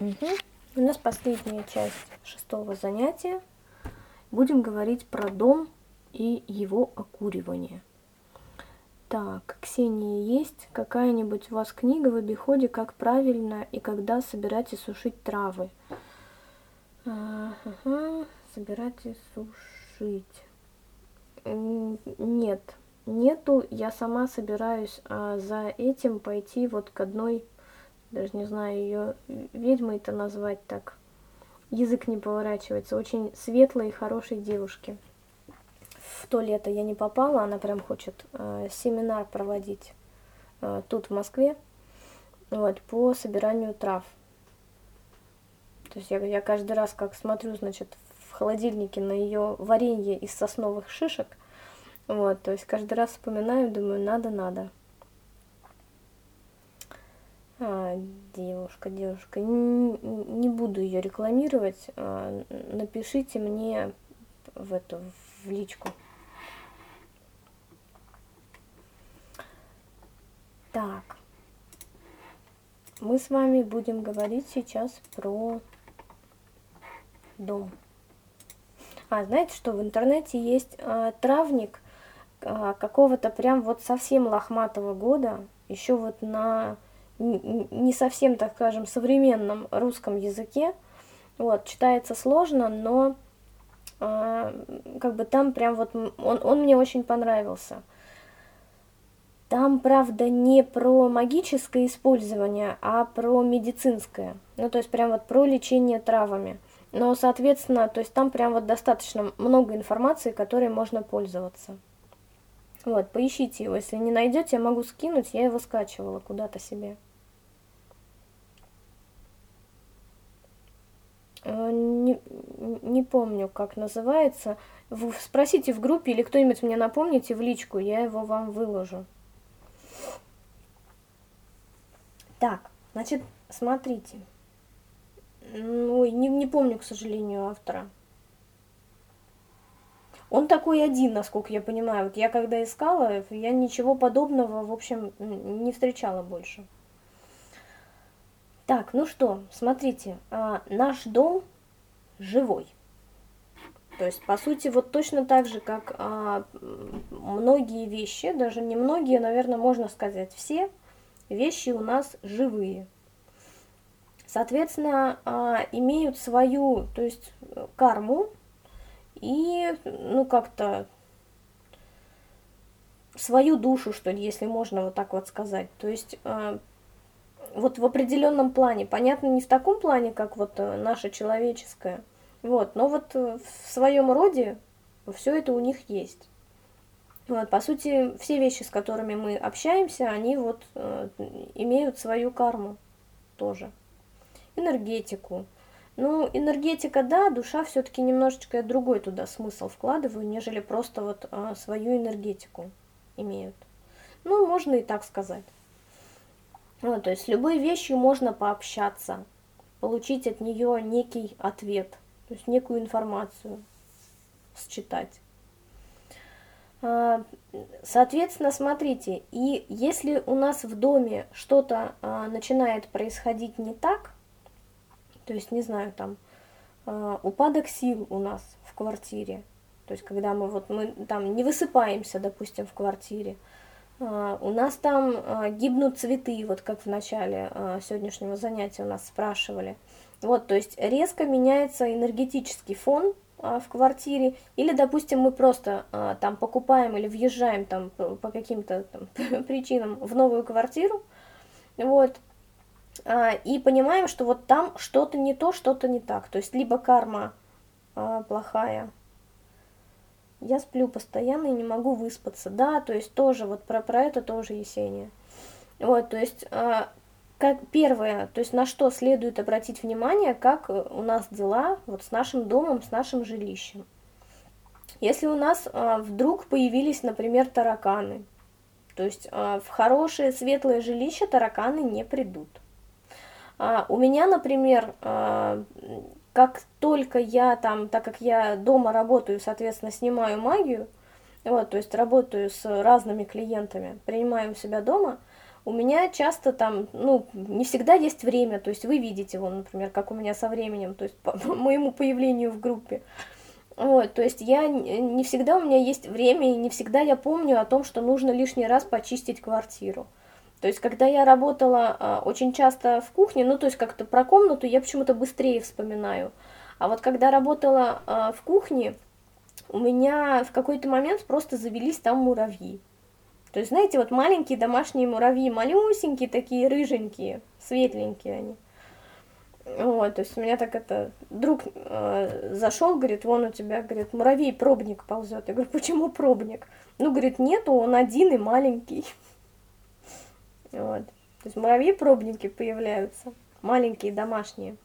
Угу. У нас последняя часть шестого занятия. Будем говорить про дом и его окуривание. Так, Ксения, есть какая-нибудь у вас книга в обиходе, как правильно и когда собирать и сушить травы? Ага, собирать и сушить. Нет, нету. Я сама собираюсь а, за этим пойти вот к одной, даже не знаю ее ведьмой это назвать так. Язык не поворачивается. Очень светлой и хорошей девушке в то лето я не попала, она прям хочет э, семинар проводить э, тут, в Москве, вот, по собиранию трав. То есть я, я каждый раз, как смотрю, значит, в холодильнике на ее варенье из сосновых шишек, вот, то есть каждый раз вспоминаю, думаю, надо-надо. А, девушка, девушка, не, не буду ее рекламировать, а, напишите мне в эту в личку. Так, мы с вами будем говорить сейчас про дом. А, знаете что, в интернете есть а, травник а, какого-то прям вот совсем лохматого года, еще вот на не совсем, так скажем, современном русском языке. Вот, читается сложно, но а, как бы там прям вот он, он мне очень понравился. Там, правда, не про магическое использование, а про медицинское. Ну, то есть прям вот про лечение травами. Но, соответственно, то есть там прям вот достаточно много информации, которой можно пользоваться. Вот, поищите его. Если не найдете, я могу скинуть. Я его скачивала куда-то себе. Не, не помню, как называется. Спросите в группе или кто-нибудь мне напомните в личку, я его вам выложу. Так, значит, смотрите. Ой, не, не помню, к сожалению, автора. Он такой один, насколько я понимаю. Вот я когда искала, я ничего подобного, в общем, не встречала больше. Так, ну что, смотрите, а, наш дом живой. То есть, по сути, вот точно так же, как а, многие вещи, даже не многие, наверное, можно сказать все, вещи у нас живые. Соответственно, а, имеют свою, то есть карму и, ну, как-то свою душу, что ли, если можно вот так вот сказать. То есть а, вот в определенном плане, понятно, не в таком плане, как вот э, наше человеческое, вот, но вот э, в своем роде все это у них есть. Вот, по сути, все вещи, с которыми мы общаемся, они вот э, имеют свою карму тоже. Энергетику. Ну, энергетика, да, душа все-таки немножечко другой туда смысл вкладываю, нежели просто вот свою энергетику имеют. Ну, можно и так сказать. Вот, то есть с любой вещью можно пообщаться, получить от нее некий ответ, то есть некую информацию считать. А, соответственно, смотрите, и если у нас в доме что-то а, начинает происходить не так, то есть, не знаю, там, а, упадок сил у нас в квартире, то есть, когда мы вот, мы там не высыпаемся, допустим, в квартире, у нас там гибнут цветы, вот как в начале сегодняшнего занятия у нас спрашивали. Вот, то есть резко меняется энергетический фон а, в квартире, или, допустим, мы просто а, там покупаем или въезжаем там по каким-то причинам в новую квартиру, вот, а, и понимаем, что вот там что-то не то, что-то не так, то есть либо карма плохая, я сплю постоянно и не могу выспаться, да, то есть тоже вот про, про это тоже Есения. Вот, то есть как первое, то есть на что следует обратить внимание, как у нас дела вот с нашим домом, с нашим жилищем. Если у нас а, вдруг появились, например, тараканы, то есть а, в хорошее светлое жилище тараканы не придут. А, у меня, например, а, как только я там, так как я дома работаю, соответственно, снимаю магию, вот, то есть работаю с разными клиентами, принимаю у себя дома, у меня часто там, ну, не всегда есть время, то есть вы видите, вон, например, как у меня со временем, то есть по моему появлению в группе. Вот, то есть я не всегда у меня есть время, и не всегда я помню о том, что нужно лишний раз почистить квартиру. То есть, когда я работала а, очень часто в кухне, ну, то есть как-то про комнату я почему-то быстрее вспоминаю. А вот когда работала а, в кухне, у меня в какой-то момент просто завелись там муравьи. То есть, знаете, вот маленькие домашние муравьи, малюсенькие такие, рыженькие, светленькие они. Вот, то есть у меня так это, друг э, зашел, говорит, вон у тебя, говорит, муравей пробник ползет. Я говорю, почему пробник? Ну, говорит, нету, он один и маленький. Вот. То есть муравьи пробники появляются, маленькие, домашние.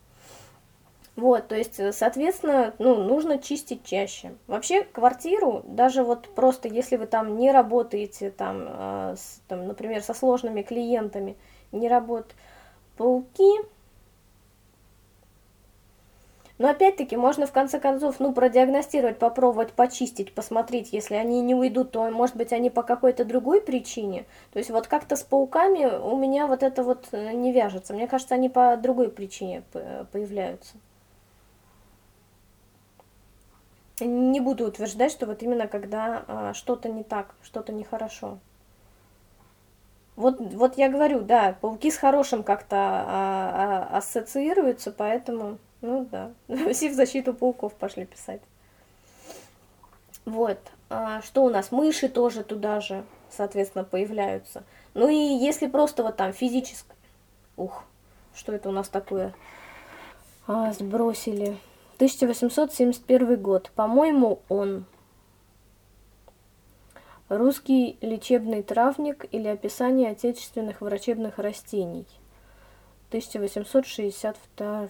Вот, то есть, э, соответственно, ну, нужно чистить чаще. Вообще, квартиру, даже вот просто если вы там не работаете, там, э, с, там например, со сложными клиентами, не работают, пауки, но опять-таки можно в конце концов, ну, продиагностировать, попробовать почистить, посмотреть, если они не уйдут, то, может быть, они по какой-то другой причине. То есть вот как-то с пауками у меня вот это вот э, не вяжется. Мне кажется, они по другой причине появляются. Не буду утверждать, что вот именно когда а, что-то не так, что-то нехорошо. Вот, вот я говорю, да, пауки с хорошим как-то а, а, ассоциируются, поэтому... Ну да, все в защиту пауков пошли писать. Вот, а что у нас? Мыши тоже туда же, соответственно, появляются. Ну и если просто вот там физически... Ух, что это у нас такое? А, сбросили. 1871 год. По-моему, он. Русский лечебный травник или описание отечественных врачебных растений. 1862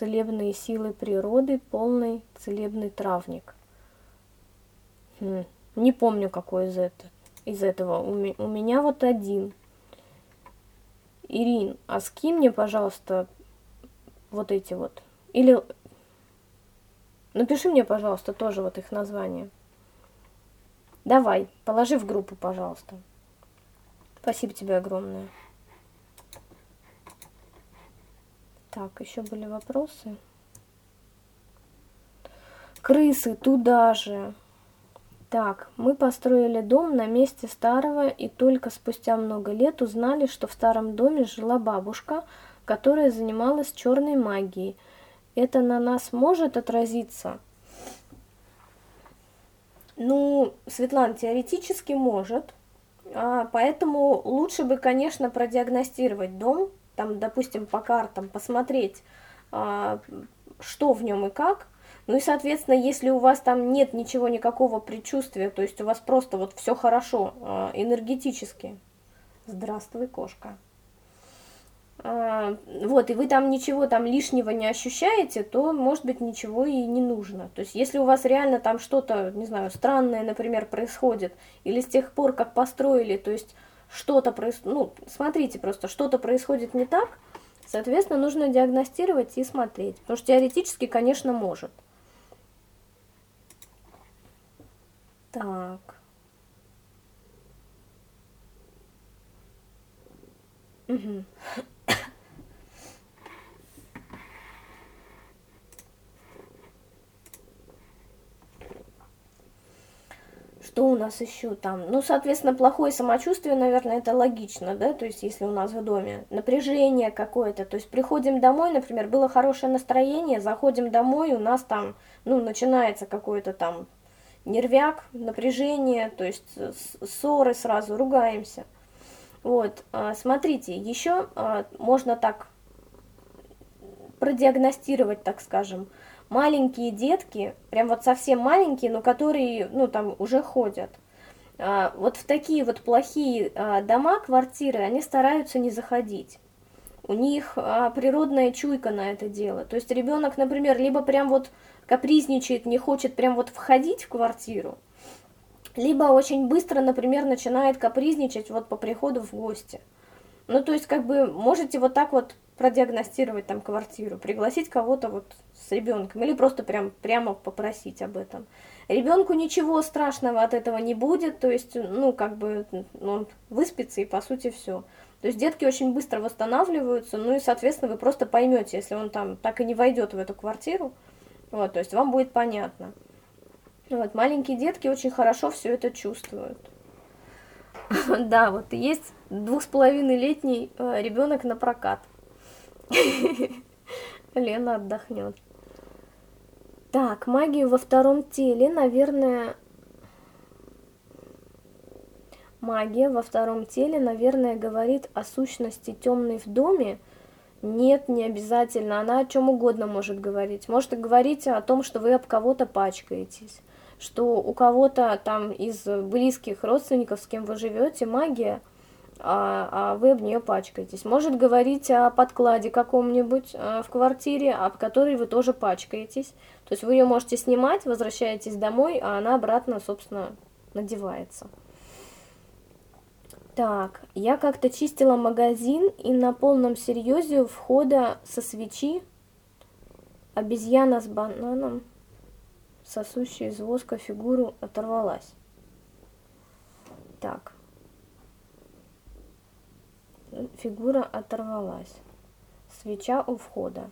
целебные силы природы, полный целебный травник. Хм, не помню, какой из, это, из этого. У, у меня вот один. Ирин, а скинь мне, пожалуйста, вот эти вот. Или напиши мне, пожалуйста, тоже вот их название. Давай, положи в группу, пожалуйста. Спасибо тебе огромное. Так, еще были вопросы. Крысы туда же. Так, мы построили дом на месте старого, и только спустя много лет узнали, что в старом доме жила бабушка, которая занималась черной магией. Это на нас может отразиться? Ну, Светлана, теоретически может, а, поэтому лучше бы, конечно, продиагностировать дом, там, допустим, по картам, посмотреть, а, что в нем и как. Ну и, соответственно, если у вас там нет ничего, никакого предчувствия, то есть у вас просто вот все хорошо а, энергетически. Здравствуй, кошка. А, вот, и вы там ничего там лишнего не ощущаете, то, может быть, ничего и не нужно. То есть, если у вас реально там что-то, не знаю, странное, например, происходит, или с тех пор, как построили, то есть что-то происходит, ну, смотрите просто, что-то происходит не так, соответственно, нужно диагностировать и смотреть. Потому что теоретически, конечно, может. Так. Угу. Что у нас еще там? Ну, соответственно, плохое самочувствие, наверное, это логично, да, то есть если у нас в доме напряжение какое-то, то есть приходим домой, например, было хорошее настроение, заходим домой, у нас там, ну, начинается какое-то там нервяк, напряжение, то есть ссоры сразу, ругаемся. Вот, а, смотрите, еще а, можно так продиагностировать, так скажем, маленькие детки, прям вот совсем маленькие, но которые, ну, там уже ходят. А, вот в такие вот плохие а, дома, квартиры, они стараются не заходить. У них а, природная чуйка на это дело. То есть ребенок, например, либо прям вот капризничает, не хочет прям вот входить в квартиру, либо очень быстро, например, начинает капризничать вот по приходу в гости. Ну, то есть, как бы, можете вот так вот продиагностировать там квартиру, пригласить кого-то вот с ребенком или просто прям прямо попросить об этом. Ребенку ничего страшного от этого не будет, то есть, ну, как бы, он выспится и по сути все. То есть детки очень быстро восстанавливаются, ну и, соответственно, вы просто поймете, если он там так и не войдет в эту квартиру, вот, то есть вам будет понятно. Вот, маленькие детки очень хорошо все это чувствуют. Да, вот есть двух с половиной летний э, ребенок на прокат. Лена отдохнет. Так, магию во втором теле, наверное... Магия во втором теле, наверное, говорит о сущности темной в доме. Нет, не обязательно. Она о чем угодно может говорить. Может говорить о том, что вы об кого-то пачкаетесь, что у кого-то там из близких родственников, с кем вы живете, магия а, а вы об нее пачкаетесь. Может говорить о подкладе каком-нибудь а, в квартире, об которой вы тоже пачкаетесь. То есть вы ее можете снимать, возвращаетесь домой, а она обратно, собственно, надевается. Так, я как-то чистила магазин, и на полном серьезе входа со свечи обезьяна с бананом, сосущая из воска фигуру, оторвалась. Так, фигура оторвалась. Свеча у входа.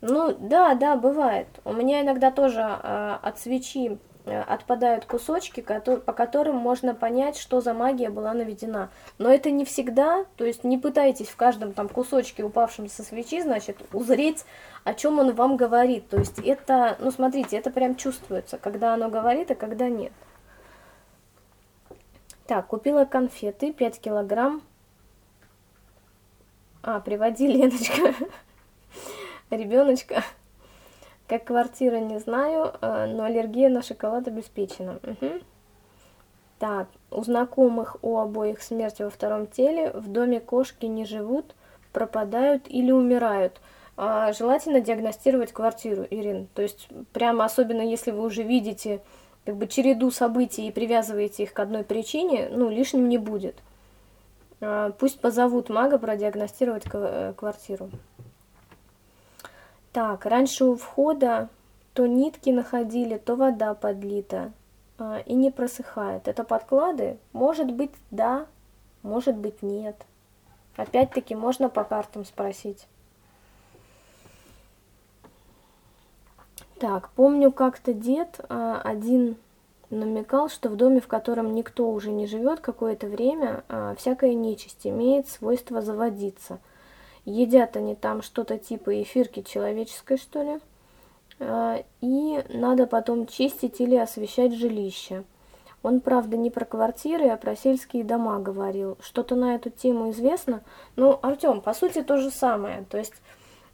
Ну, да, да, бывает. У меня иногда тоже э, от свечи э, отпадают кусочки, по которым можно понять, что за магия была наведена. Но это не всегда, то есть не пытайтесь в каждом там кусочке, упавшем со свечи, значит, узреть, о чем он вам говорит. То есть это, ну, смотрите, это прям чувствуется, когда оно говорит, а когда нет. Так, купила конфеты, 5 килограмм, а, приводи, Леночка. Ребеночка. Как квартира, не знаю, а, но аллергия на шоколад обеспечена. Угу. Так, у знакомых у обоих смерть во втором теле, в доме кошки не живут, пропадают или умирают. А, желательно диагностировать квартиру, Ирин. То есть, прямо особенно если вы уже видите как бы череду событий и привязываете их к одной причине, ну, лишним не будет. А, пусть позовут мага продиагностировать э, квартиру. Так, раньше у входа то нитки находили, то вода подлита а, и не просыхает. Это подклады? Может быть, да, может быть, нет. Опять-таки, можно по картам спросить. Так, помню, как-то дед а, один намекал, что в доме, в котором никто уже не живет какое-то время, а, всякая нечисть имеет свойство заводиться. Едят они там что-то типа эфирки человеческой, что ли, а, и надо потом чистить или освещать жилище. Он, правда, не про квартиры, а про сельские дома говорил. Что-то на эту тему известно. Ну, Артем, по сути, то же самое. То есть,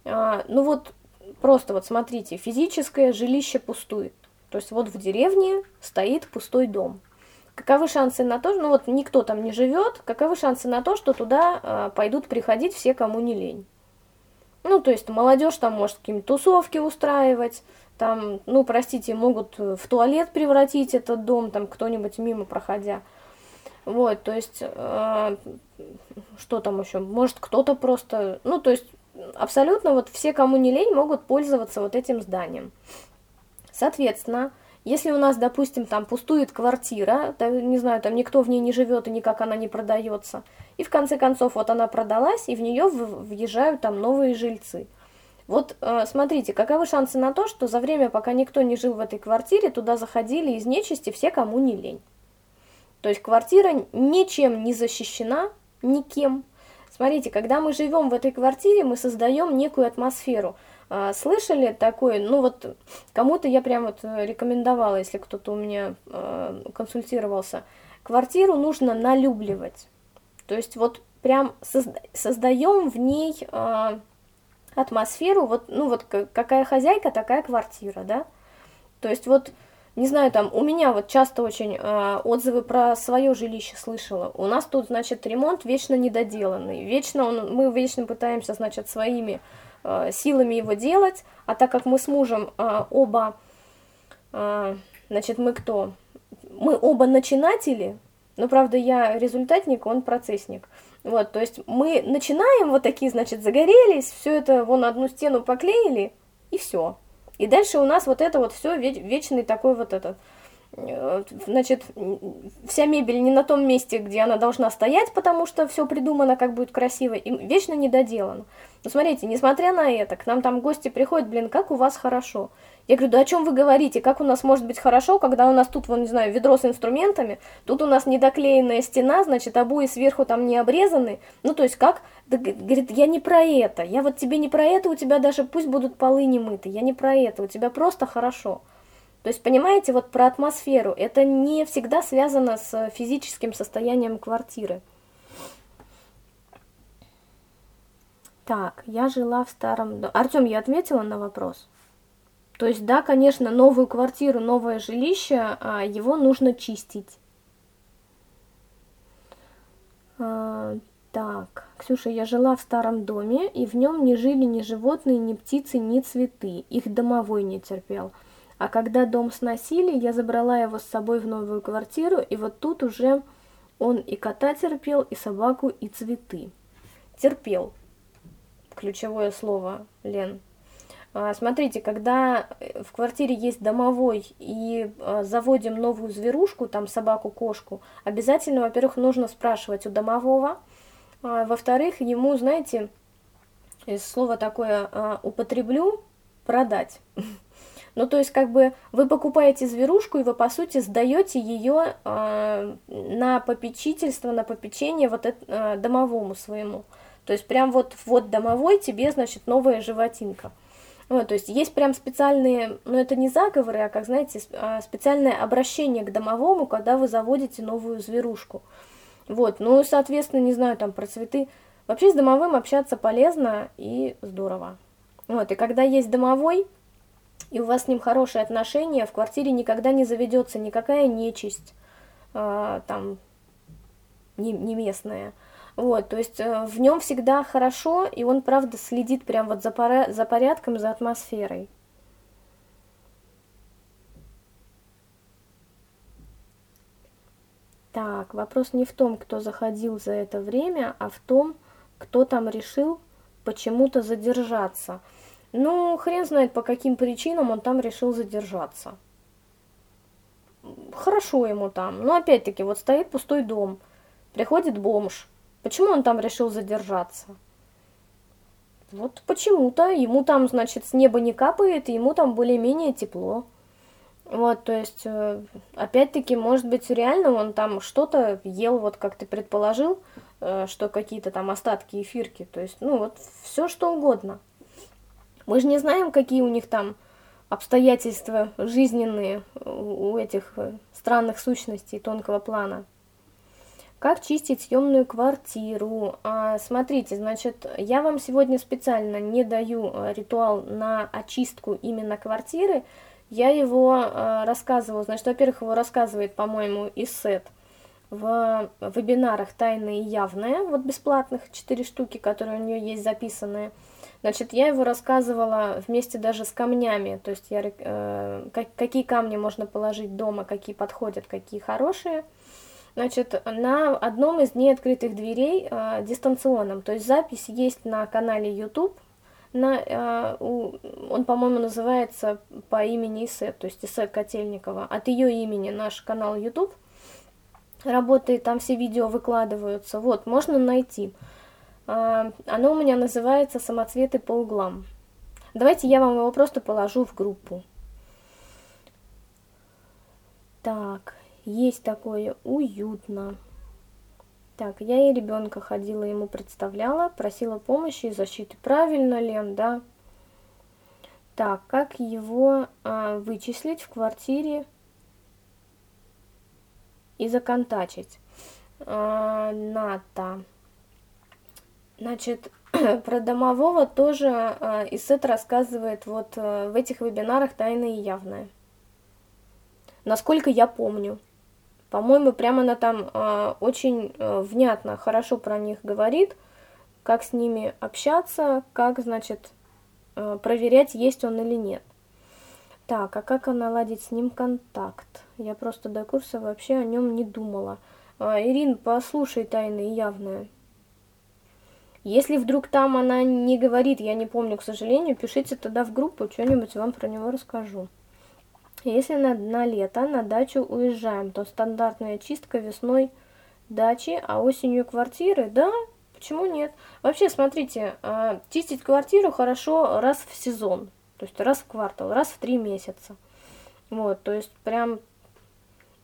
а, ну вот, просто вот смотрите, физическое жилище пустует. То есть вот в деревне стоит пустой дом. Каковы шансы на то, ну вот никто там не живет, каковы шансы на то, что туда э, пойдут приходить все, кому не лень? Ну, то есть молодежь там может какие-нибудь тусовки устраивать, там, ну, простите, могут в туалет превратить этот дом, там, кто-нибудь мимо проходя. Вот, то есть, э, что там еще? Может, кто-то просто, ну, то есть, абсолютно вот все, кому не лень, могут пользоваться вот этим зданием. Соответственно, если у нас, допустим, там пустует квартира, да, не знаю, там никто в ней не живет и никак она не продается, и в конце концов вот она продалась, и в нее въезжают там новые жильцы. Вот э, смотрите, каковы шансы на то, что за время, пока никто не жил в этой квартире, туда заходили из нечисти все, кому не лень. То есть квартира ничем не защищена, никем. Смотрите, когда мы живем в этой квартире, мы создаем некую атмосферу – слышали такое? Ну вот кому-то я прям вот э, рекомендовала, если кто-то у меня э, консультировался. Квартиру нужно налюбливать. То есть вот прям созда создаем в ней э, атмосферу, вот, ну вот какая хозяйка, такая квартира, да? То есть вот, не знаю, там, у меня вот часто очень э, отзывы про свое жилище слышала. У нас тут, значит, ремонт вечно недоделанный, вечно он, мы вечно пытаемся, значит, своими силами его делать, а так как мы с мужем э, оба, э, значит, мы кто? Мы оба начинатели, но, правда, я результатник, он процессник. Вот, то есть мы начинаем вот такие, значит, загорелись, все это вон одну стену поклеили, и все. И дальше у нас вот это вот все вечный такой вот этот Э, значит, вся мебель не на том месте, где она должна стоять, потому что все придумано, как будет красиво, и вечно недоделано. Но смотрите, несмотря на это, к нам там гости приходят, блин, как у вас хорошо. Я говорю, да о чем вы говорите, как у нас может быть хорошо, когда у нас тут, вон, не знаю, ведро с инструментами, тут у нас недоклеенная стена, значит, обои сверху там не обрезаны. Ну, то есть как? Да, говорит, я не про это, я вот тебе не про это, у тебя даже пусть будут полы не мыты, я не про это, у тебя просто хорошо. То есть, понимаете, вот про атмосферу, это не всегда связано с физическим состоянием квартиры. Так, я жила в старом. Артем, я ответила на вопрос? То есть, да, конечно, новую квартиру, новое жилище, а, его нужно чистить. А, так, Ксюша, я жила в старом доме, и в нем не жили ни животные, ни птицы, ни цветы. Их домовой не терпел. А когда дом сносили, я забрала его с собой в новую квартиру, и вот тут уже он и кота терпел, и собаку, и цветы. Терпел. Ключевое слово, Лен. А, смотрите, когда в квартире есть домовой и а, заводим новую зверушку, там собаку, кошку, обязательно, во-первых, нужно спрашивать у домового, а, во-вторых, ему, знаете, слово такое употреблю, продать. Ну, то есть, как бы, вы покупаете зверушку, и вы, по сути, сдаете ее э, на попечительство, на попечение вот это, э, домовому своему. То есть, прям вот, вот домовой тебе, значит, новая животинка. Вот, то есть, есть прям специальные, ну, это не заговоры, а, как, знаете, а, специальное обращение к домовому, когда вы заводите новую зверушку. Вот, ну, соответственно, не знаю, там, про цветы. Вообще, с домовым общаться полезно и здорово. Вот, и когда есть домовой, и у вас с ним хорошие отношения, в квартире никогда не заведется никакая нечисть, э, там, не, не местная. Вот, то есть э, в нем всегда хорошо, и он, правда, следит прям вот за, пора за порядком, за атмосферой. Так, вопрос не в том, кто заходил за это время, а в том, кто там решил почему-то задержаться. Ну, хрен знает, по каким причинам он там решил задержаться. Хорошо ему там. Но опять-таки, вот стоит пустой дом, приходит бомж. Почему он там решил задержаться? Вот почему-то. Ему там, значит, с неба не капает, ему там более-менее тепло. Вот, то есть, э, опять-таки, может быть, реально он там что-то ел, вот как ты предположил, э, что какие-то там остатки эфирки. То есть, ну, вот все что угодно. Мы же не знаем, какие у них там обстоятельства жизненные у этих э, странных сущностей тонкого плана. Как чистить съемную квартиру? А, смотрите, значит, я вам сегодня специально не даю э, ритуал на очистку именно квартиры. Я его а, рассказывала, значит, во-первых, его рассказывает, по-моему, Иссет в вебинарах «Тайное и явное», вот бесплатных, четыре штуки, которые у нее есть записанные. Значит, я его рассказывала вместе даже с камнями, то есть я, э, как, какие камни можно положить дома, какие подходят, какие хорошие. Значит, на одном из дней открытых дверей э, дистанционном, то есть запись есть на канале YouTube, на, э, у, он, по-моему, называется по имени Исет, то есть Исет Котельникова, от ее имени наш канал YouTube работает, там все видео выкладываются, вот, можно найти. А, оно у меня называется «Самоцветы по углам». Давайте я вам его просто положу в группу. Так, есть такое уютно. Так, я и ребенка ходила, ему представляла, просила помощи и защиты. Правильно, Лен, да? Так, как его а, вычислить в квартире и законтачить? А, Ната. Значит, про домового тоже э, Исет рассказывает вот э, в этих вебинарах «Тайное и явное». Насколько я помню. По-моему, прямо она там э, очень э, внятно, хорошо про них говорит, как с ними общаться, как, значит, э, проверять, есть он или нет. Так, а как наладить с ним контакт? Я просто до курса вообще о нем не думала. А, Ирин, послушай «Тайное и явное». Если вдруг там она не говорит, я не помню, к сожалению, пишите тогда в группу, что-нибудь вам про него расскажу. Если на, на лето на дачу уезжаем, то стандартная чистка весной дачи, а осенью квартиры, да, почему нет? Вообще, смотрите, а, чистить квартиру хорошо раз в сезон, то есть раз в квартал, раз в три месяца. Вот, то есть прям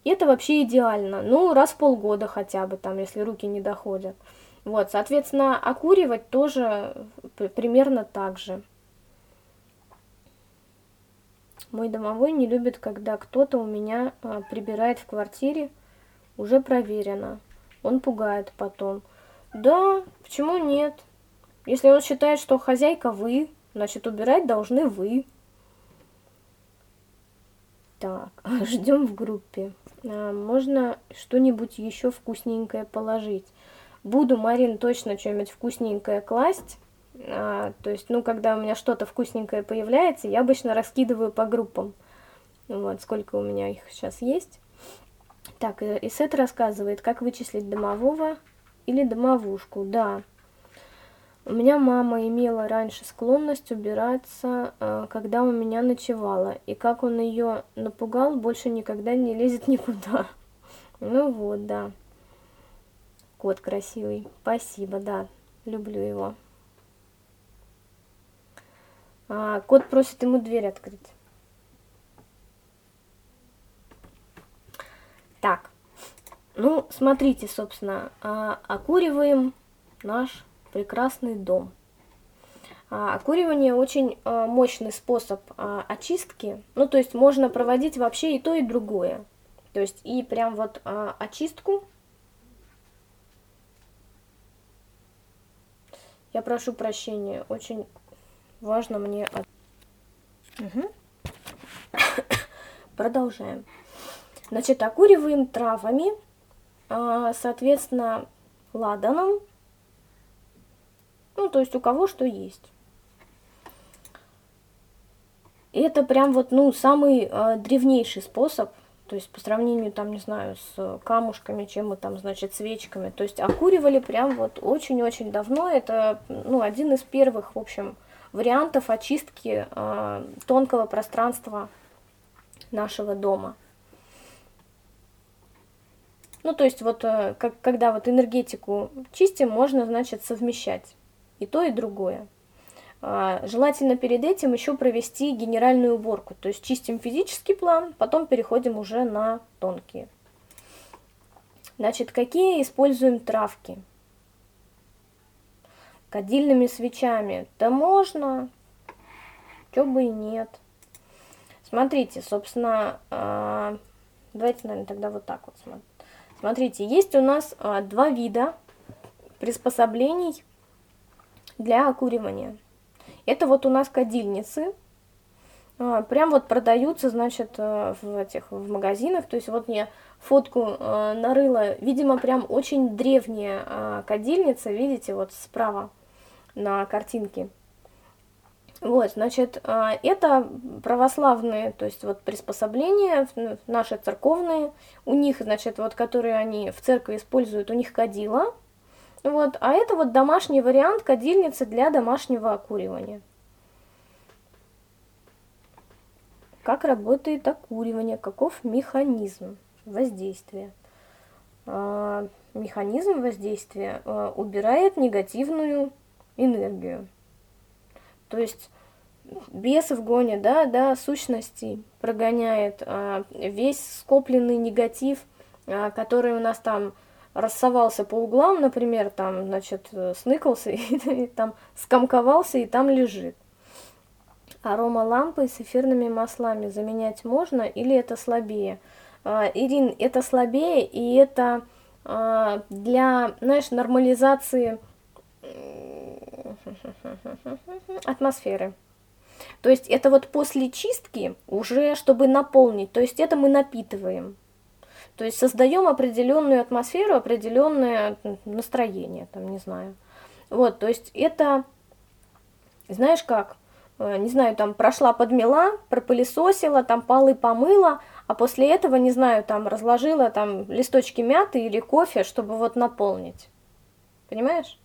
это вообще идеально. Ну, раз в полгода хотя бы, там, если руки не доходят. Вот, соответственно, окуривать тоже примерно так же. Мой домовой не любит, когда кто-то у меня а, прибирает в квартире, уже проверено. Он пугает потом. Да, почему нет? Если он считает, что хозяйка вы, значит убирать должны вы. Так, ждем в группе. А, можно что-нибудь еще вкусненькое положить. Буду, Марин, точно что-нибудь вкусненькое класть. А, то есть, ну, когда у меня что-то вкусненькое появляется, я обычно раскидываю по группам. Вот, сколько у меня их сейчас есть. Так, э, Исет рассказывает, как вычислить домового или домовушку. Да, у меня мама имела раньше склонность убираться, а, когда у меня ночевала. И как он ее напугал, больше никогда не лезет никуда. Ну вот, да. Кот красивый. Спасибо, да. Люблю его. А, кот просит ему дверь открыть. Так. Ну, смотрите, собственно, а, окуриваем наш прекрасный дом. А, окуривание очень а, мощный способ а, очистки. Ну, то есть можно проводить вообще и то, и другое. То есть и прям вот очистку Я прошу прощения, очень важно мне... Угу. Продолжаем. Значит, окуриваем травами, соответственно, ладаном, ну, то есть у кого что есть. И это прям вот, ну, самый э, древнейший способ то есть по сравнению, там, не знаю, с камушками, чем мы там, значит, свечками. То есть окуривали прям вот очень-очень давно. Это, ну, один из первых, в общем, вариантов очистки э, тонкого пространства нашего дома. Ну, то есть вот, э, как, когда вот энергетику чистим, можно, значит, совмещать и то, и другое. А, желательно перед этим еще провести генеральную уборку, то есть чистим физический план, потом переходим уже на тонкие. Значит, какие используем травки? Кадильными свечами. Да можно, чё бы и нет. Смотрите, собственно, а, давайте, наверное, тогда вот так вот смотрим. Смотрите, есть у нас а, два вида приспособлений для окуривания. Это вот у нас кадильницы. А, прям вот продаются, значит, э, в этих в магазинах. То есть вот мне фотку э, нарыла, видимо, прям очень древняя э, кадильница, видите, вот справа на картинке. Вот, значит, это православные, то есть вот приспособления наши церковные, у них, значит, вот которые они в церкви используют, у них кадила, вот, а это вот домашний вариант кадильницы для домашнего окуривания. Как работает окуривание, каков механизм воздействия? А, механизм воздействия а, убирает негативную энергию. То есть бесов гонит, да, да, сущности прогоняет а, весь скопленный негатив, который у нас там рассовался по углам, например, там, значит, сныкался и, и там скомковался и там лежит. Арома лампы с эфирными маслами заменять можно или это слабее? А, Ирин, это слабее и это а, для, знаешь, нормализации атмосферы. То есть это вот после чистки уже, чтобы наполнить, то есть это мы напитываем. То есть создаем определенную атмосферу, определенное настроение, там, не знаю. Вот, то есть это, знаешь как, э, не знаю, там прошла подмела, пропылесосила, там полы помыла, а после этого, не знаю, там разложила там листочки мяты или кофе, чтобы вот наполнить. Понимаешь?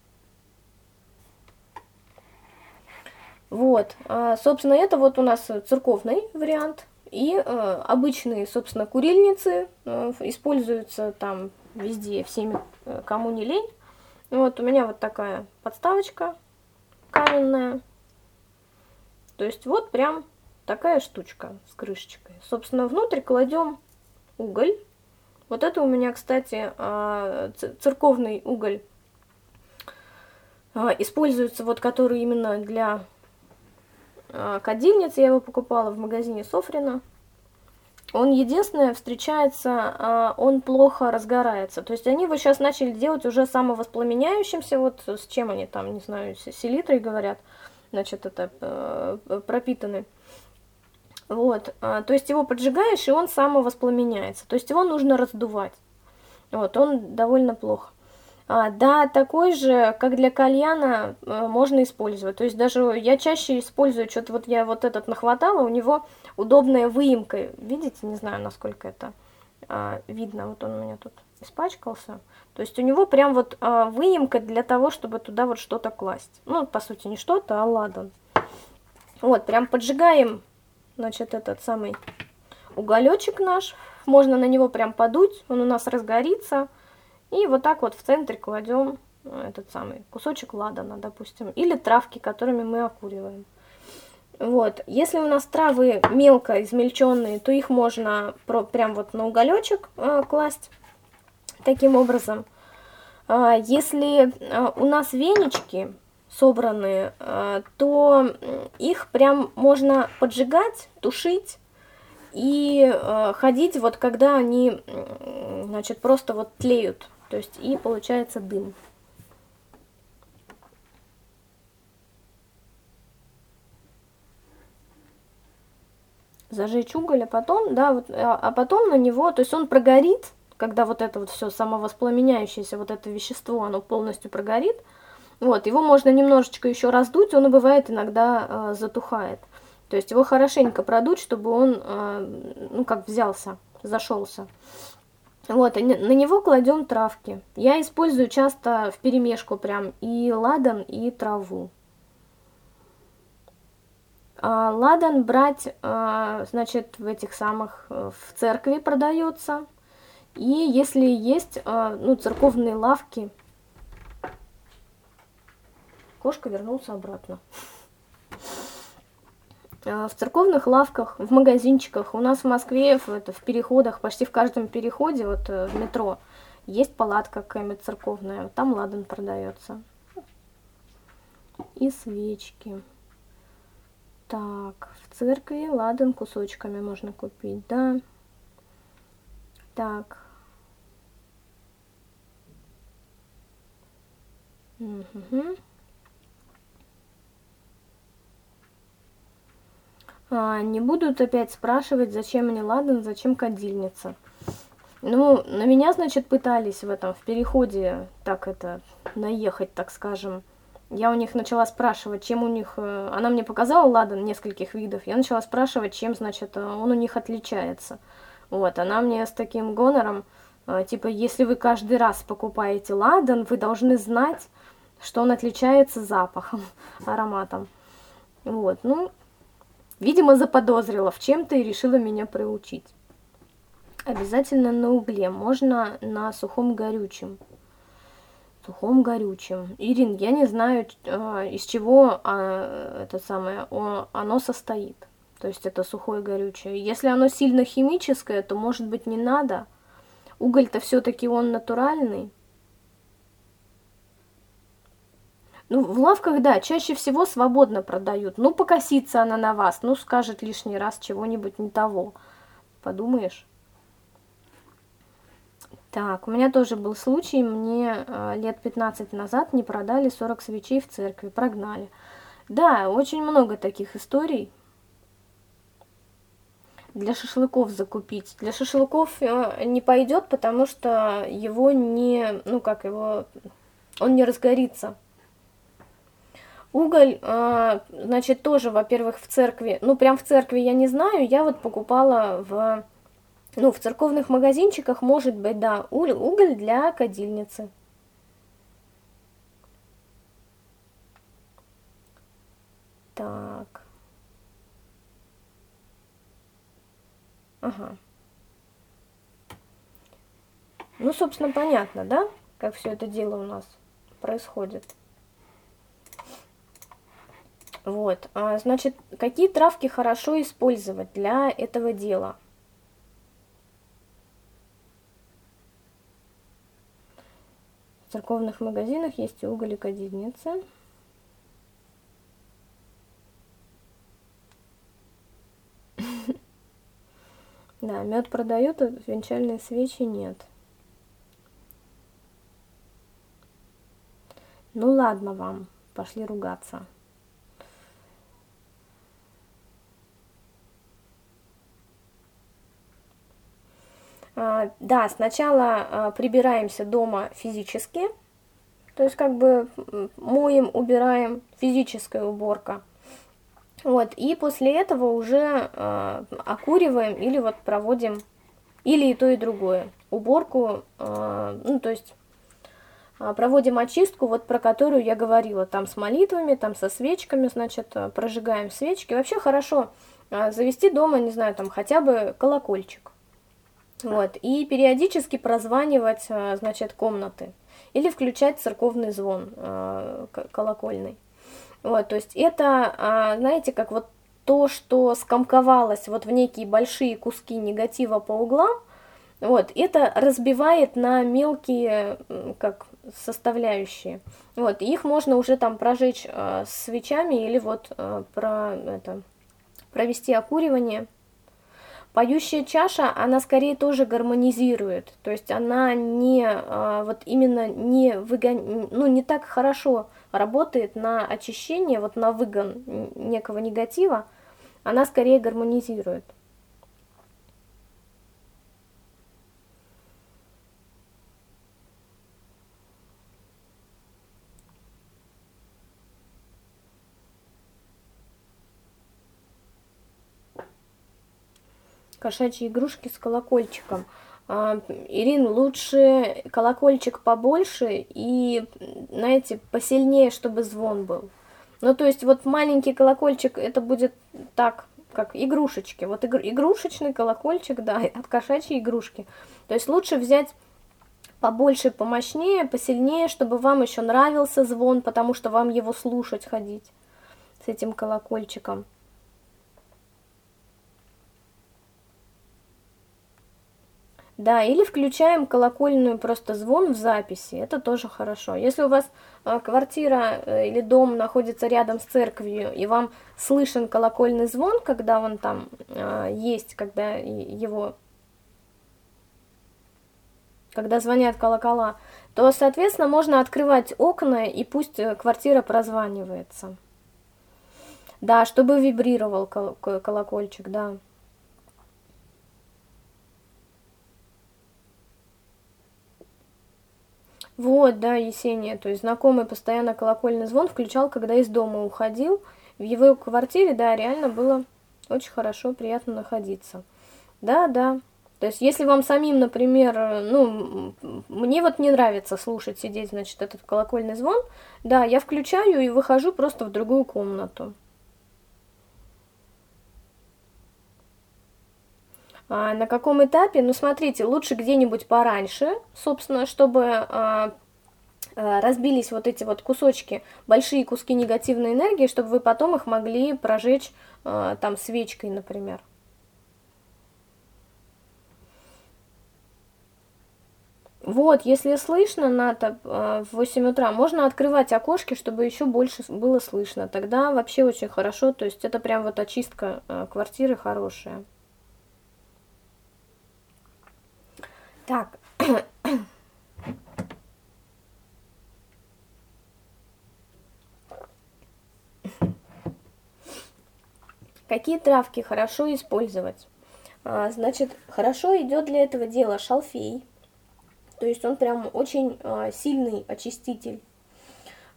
Вот, а, собственно, это вот у нас церковный вариант. И э, обычные, собственно, курильницы э, используются там везде, всеми, э, кому не лень. Вот у меня вот такая подставочка каменная. То есть вот прям такая штучка с крышечкой. Собственно, внутрь кладем уголь. Вот это у меня, кстати, а, церковный уголь а, используется, вот который именно для кадильниц. Я его покупала в магазине Софрина. Он единственное встречается, он плохо разгорается. То есть они его сейчас начали делать уже самовоспламеняющимся, вот с чем они там, не знаю, селитрой говорят, значит, это э, пропитаны. Вот, а, то есть его поджигаешь, и он самовоспламеняется. То есть его нужно раздувать. Вот, он довольно плохо. А, да, такой же, как для кальяна, а, можно использовать. То есть даже я чаще использую, что-то вот я вот этот нахватала, у него удобная выемка. Видите, не знаю, насколько это а, видно. Вот он у меня тут испачкался. То есть у него прям вот а, выемка для того, чтобы туда вот что-то класть. Ну, по сути, не что-то, а ладан. Вот, прям поджигаем значит, этот самый уголечек наш. Можно на него прям подуть, он у нас разгорится. И вот так вот в центре кладем э, этот самый кусочек ладана, допустим, или травки, которыми мы окуриваем. Вот, если у нас травы мелко измельченные, то их можно про, прям вот на уголечек э, класть таким образом. А если э, у нас венички, собранные, э, то их прям можно поджигать, тушить и э, ходить вот когда они, значит, просто вот тлеют, то есть и получается дым. Зажечь уголь, а потом, да, вот, а, а потом на него, то есть он прогорит, когда вот это вот все самовоспламеняющееся, вот это вещество, оно полностью прогорит, вот, его можно немножечко еще раздуть, он бывает иногда э, затухает. То есть его хорошенько продуть, чтобы он, э, ну, как взялся, зашелся. Вот, на него кладем травки. Я использую часто в перемешку прям и ладан, и траву. А ладан брать, а, значит, в этих самых, э, в церкви продается. И если есть, а, ну, церковные лавки, кошка вернулся обратно. А, в церковных лавках, в магазинчиках, у нас в Москве, в, это, в переходах, почти в каждом переходе, вот э, в метро, есть палатка какая-нибудь церковная, там ладан продается. И свечки. Так, в церкви ладан кусочками можно купить, да. Так. Угу. Не будут опять спрашивать, зачем мне ладан, зачем кадильница. Ну, на меня, значит, пытались в этом, в переходе, так это, наехать, так скажем. Я у них начала спрашивать, чем у них... Э, она мне показала ладан нескольких видов. Я начала спрашивать, чем, значит, он у них отличается. Вот, она мне с таким гонором, э, типа, если вы каждый раз покупаете ладан, вы должны знать, что он отличается запахом, ароматом. Вот, ну, Видимо, заподозрила в чем-то и решила меня приучить. Обязательно на угле, можно на сухом горючем. Сухом горючем. Ирин, я не знаю, э, из чего а, это самое, оно состоит. То есть это сухое горючее. Если оно сильно химическое, то может быть не надо. Уголь-то все-таки он натуральный. Ну, в лавках, да, чаще всего свободно продают. Ну, покосится она на вас, ну, скажет лишний раз чего-нибудь не того. Подумаешь. Так, у меня тоже был случай, мне э, лет 15 назад не продали 40 свечей в церкви, прогнали. Да, очень много таких историй. Для шашлыков закупить. Для шашлыков э, не пойдет, потому что его не, ну как его, он не разгорится. Уголь, а, значит, тоже, во-первых, в церкви, ну, прям в церкви я не знаю, я вот покупала в, ну, в церковных магазинчиках, может быть, да, уголь для кадильницы. Так. Ага. Ну, собственно, понятно, да, как все это дело у нас происходит. Вот, а, значит, какие травки хорошо использовать для этого дела? В церковных магазинах есть уголь и кадильница. Да, мед продают, а венчальные свечи нет. Ну ладно вам, пошли ругаться. Да, сначала а, прибираемся дома физически, то есть как бы моем, убираем, физическая уборка. Вот, и после этого уже э, окуриваем или вот проводим, или и то, и другое. Уборку, э, ну, то есть проводим очистку, вот про которую я говорила, там с молитвами, там со свечками, значит, прожигаем свечки. Вообще хорошо завести дома, не знаю, там хотя бы колокольчик. Вот, и периодически прозванивать, э, значит, комнаты. Или включать церковный звон э, колокольный. Вот, то есть это, а, знаете, как вот то, что скомковалось вот в некие большие куски негатива по углам, вот, это разбивает на мелкие, как составляющие. Вот, их можно уже там прожечь э, свечами или вот про это, провести окуривание. Поющая чаша, она скорее тоже гармонизирует, то есть она не, э, вот именно не, выгон... ну, не так хорошо работает на очищение, вот на выгон некого негатива, она скорее гармонизирует. Кошачьи игрушки с колокольчиком – а, Ирин, лучше колокольчик побольше и, знаете, посильнее, чтобы звон был. Ну, то есть вот маленький колокольчик, это будет так, как игрушечки. Вот игрушечный колокольчик, да, от кошачьей игрушки. То есть лучше взять побольше, помощнее, посильнее, чтобы вам еще нравился звон, потому что вам его слушать ходить с этим колокольчиком. Да, или включаем колокольную просто звон в записи, это тоже хорошо. Если у вас э, квартира э, или дом находится рядом с церковью, и вам слышен колокольный звон, когда он там э, есть, когда его, когда звонят колокола, то, соответственно, можно открывать окна, и пусть квартира прозванивается. Да, чтобы вибрировал колокольчик, да. Вот, да, Есения, то есть знакомый постоянно колокольный звон включал, когда из дома уходил. В его квартире, да, реально было очень хорошо, приятно находиться. Да, да. То есть, если вам самим, например, ну, мне вот не нравится слушать, сидеть, значит, этот колокольный звон, да, я включаю и выхожу просто в другую комнату. А на каком этапе? Ну, смотрите, лучше где-нибудь пораньше, собственно, чтобы а, а, разбились вот эти вот кусочки, большие куски негативной энергии, чтобы вы потом их могли прожечь а, там свечкой, например. Вот, если слышно НАТО в 8 утра, можно открывать окошки, чтобы еще больше было слышно. Тогда вообще очень хорошо, то есть это прям вот очистка квартиры хорошая. Так. Какие травки хорошо использовать? А, значит, хорошо идет для этого дела шалфей. То есть он прям очень а, сильный очиститель.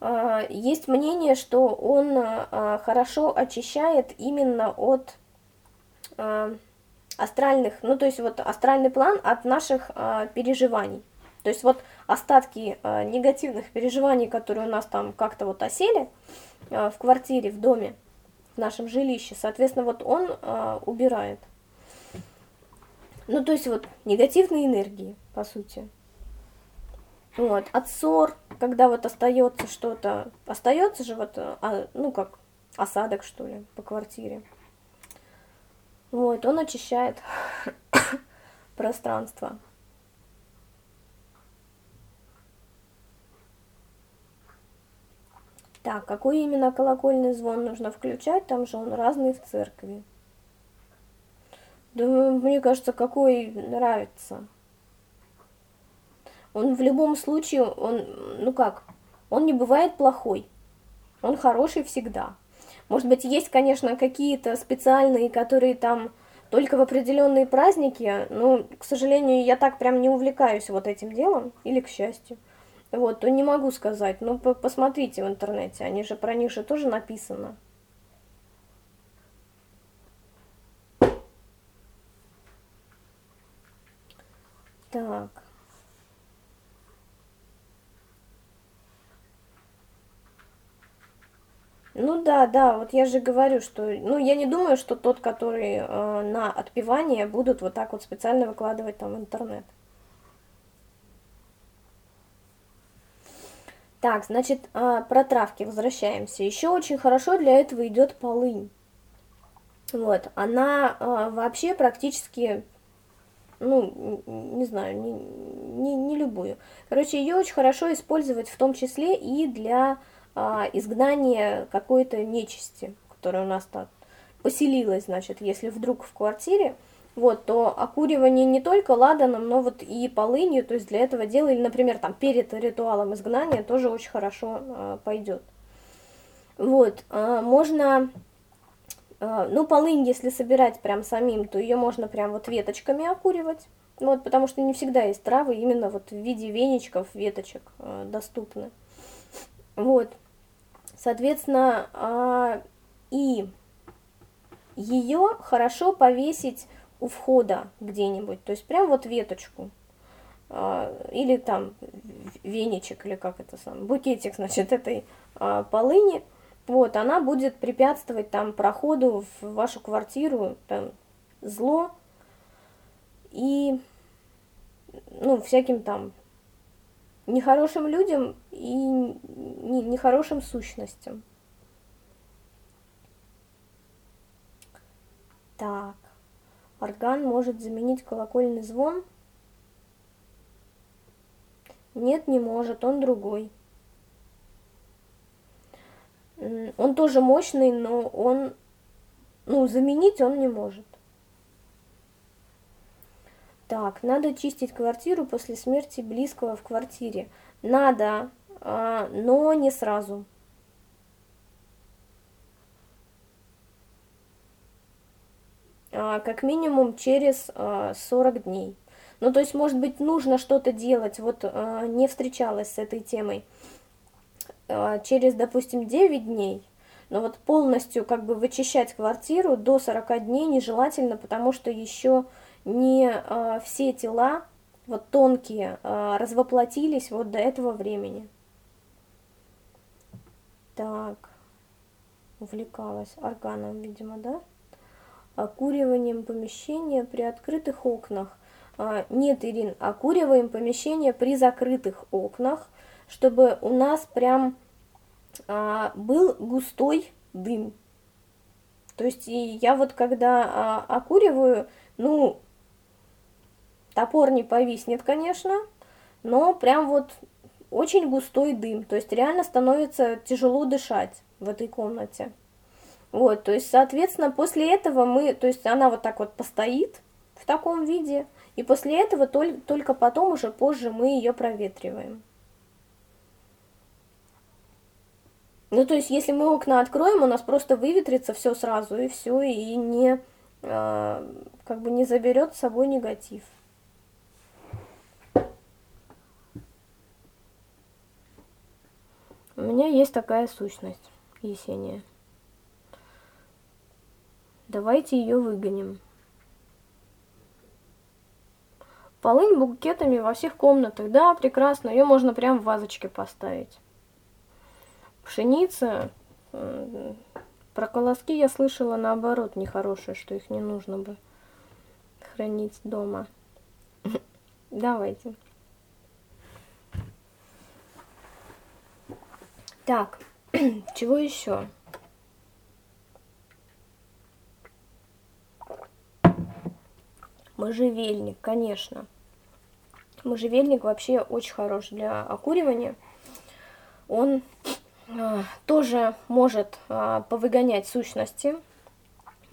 А, есть мнение, что он а, хорошо очищает именно от... Астральных, ну то есть вот астральный план от наших а, переживаний. То есть вот остатки а, негативных переживаний, которые у нас там как-то вот осели а, в квартире, в доме, нашем жилище. Соответственно, вот он а, убирает. Ну, то есть вот негативные энергии, по сути. Вот, от ссор, когда вот остается что-то, остается же вот, а, ну, как осадок, что ли, по квартире. Вот, он очищает пространство. Так, какой именно колокольный звон нужно включать? Там же он разный в церкви. Да, мне кажется, какой нравится. Он в любом случае, он, ну как, он не бывает плохой. Он хороший всегда. Может быть, есть, конечно, какие-то специальные, которые там только в определенные праздники, но, к сожалению, я так прям не увлекаюсь вот этим делом, или к счастью. Вот, то не могу сказать. По посмотрите в интернете, они же про них же тоже написано. Так. Ну да, да, вот я же говорю, что, ну я не думаю, что тот, который э, на отпевание будут вот так вот специально выкладывать там в интернет. Так, значит, э, про травки возвращаемся. Еще очень хорошо для этого идет полынь. Вот, она э, вообще практически, ну, не знаю, не, не, не любую. Короче, ее очень хорошо использовать в том числе и для изгнание какой-то нечисти, которая у нас так поселилась, значит, если вдруг в квартире, вот, то окуривание не только ладаном, но вот и полынью, то есть для этого дела, или, например, там перед ритуалом изгнания тоже очень хорошо а, пойдет. Вот, а, можно, а, ну, полынь, если собирать прям самим, то ее можно прям вот веточками окуривать, вот, потому что не всегда есть травы именно вот в виде веничков, веточек а, доступны. Вот. Соответственно, а, и ее хорошо повесить у входа где-нибудь, то есть прям вот веточку, а, или там веничек, или как это сам, букетик, значит, этой а, полыни, вот, она будет препятствовать там проходу в вашу квартиру, там, зло и, ну, всяким там нехорошим людям и нехорошим сущностям. Так, орган может заменить колокольный звон? Нет, не может, он другой. Он тоже мощный, но он, ну, заменить он не может. Так, надо чистить квартиру после смерти близкого в квартире. Надо, а, но не сразу. А, как минимум через а, 40 дней. Ну, то есть, может быть, нужно что-то делать. Вот а, не встречалась с этой темой. А, через, допустим, 9 дней. Но вот полностью как бы вычищать квартиру до 40 дней нежелательно, потому что еще не э, все тела, вот тонкие, э, развоплотились вот до этого времени. Так, увлекалась органом, видимо, да? Окуриванием помещения при открытых окнах. А, нет, Ирин, окуриваем помещение при закрытых окнах, чтобы у нас прям а, был густой дым. То есть я вот когда а, окуриваю, ну, Топор не повиснет, конечно, но прям вот очень густой дым, то есть реально становится тяжело дышать в этой комнате. Вот, то есть, соответственно, после этого мы, то есть она вот так вот постоит в таком виде, и после этого только, только потом, уже позже мы ее проветриваем. Ну, то есть, если мы окна откроем, у нас просто выветрится все сразу, и все, и не, э, как бы не заберет с собой негатив. У меня есть такая сущность, Есения. Давайте ее выгоним. Полынь букетами во всех комнатах. Да, прекрасно. Ее можно прям в вазочке поставить. Пшеница, Про колоски я слышала наоборот нехорошее, что их не нужно бы хранить дома. Давайте. Так, чего еще? Можжевельник, конечно. Можжевельник вообще очень хорош для окуривания. Он а, тоже может а, повыгонять сущности.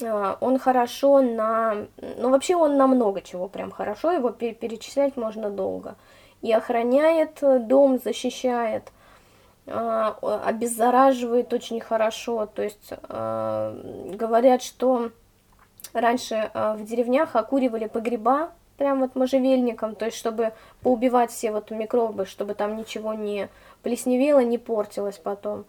А, он хорошо на... Ну, вообще он на много чего прям хорошо, его перечислять можно долго. И охраняет дом, защищает, обеззараживает очень хорошо. То есть говорят, что раньше в деревнях окуривали погреба, прям вот можжевельником, то есть чтобы поубивать все вот микробы, чтобы там ничего не плесневело, не портилось потом.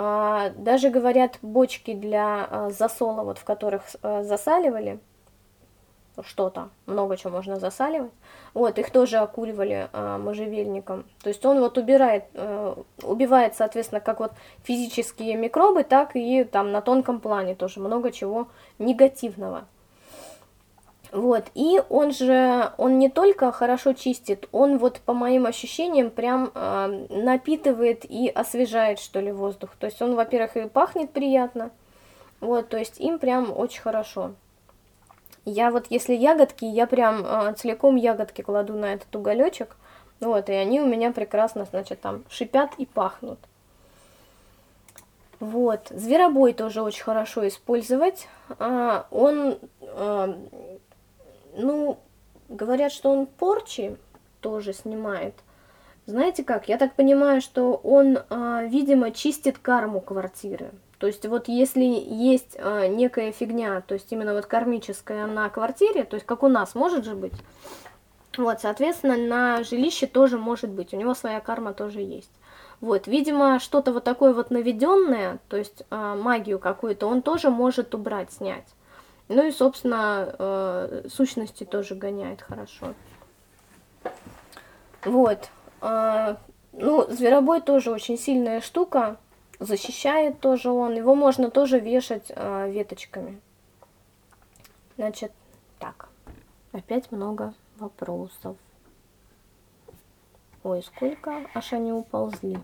А, даже, говорят, бочки для а, засола, вот в которых а, засаливали, что-то, много чего можно засаливать, вот, их тоже окуривали можжевельником. То есть он вот убирает, убивает, соответственно, как вот физические микробы, так и там на тонком плане тоже много чего негативного. Вот, и он же, он не только хорошо чистит, он вот по моим ощущениям прям э, напитывает и освежает, что ли, воздух. То есть он, во-первых, и пахнет приятно, вот, то есть им прям очень хорошо. Я вот, если ягодки, я прям э, целиком ягодки кладу на этот уголечек, вот, и они у меня прекрасно, значит, там шипят и пахнут. Вот, зверобой тоже очень хорошо использовать. А, он... А, ну, говорят, что он порчи тоже снимает. Знаете как, я так понимаю, что он, а, видимо, чистит карму квартиры. То есть вот если есть а, некая фигня, то есть именно вот кармическая на квартире, то есть как у нас может же быть, вот, соответственно, на жилище тоже может быть, у него своя карма тоже есть. Вот, видимо, что-то вот такое вот наведенное, то есть а, магию какую-то, он тоже может убрать, снять. Ну и, собственно, э, сущности тоже гоняет хорошо. Вот. Э, ну, зверобой тоже очень сильная штука. Защищает тоже он. Его можно тоже вешать э, веточками. Значит, так. Опять много вопросов. Ой, сколько аж они уползли.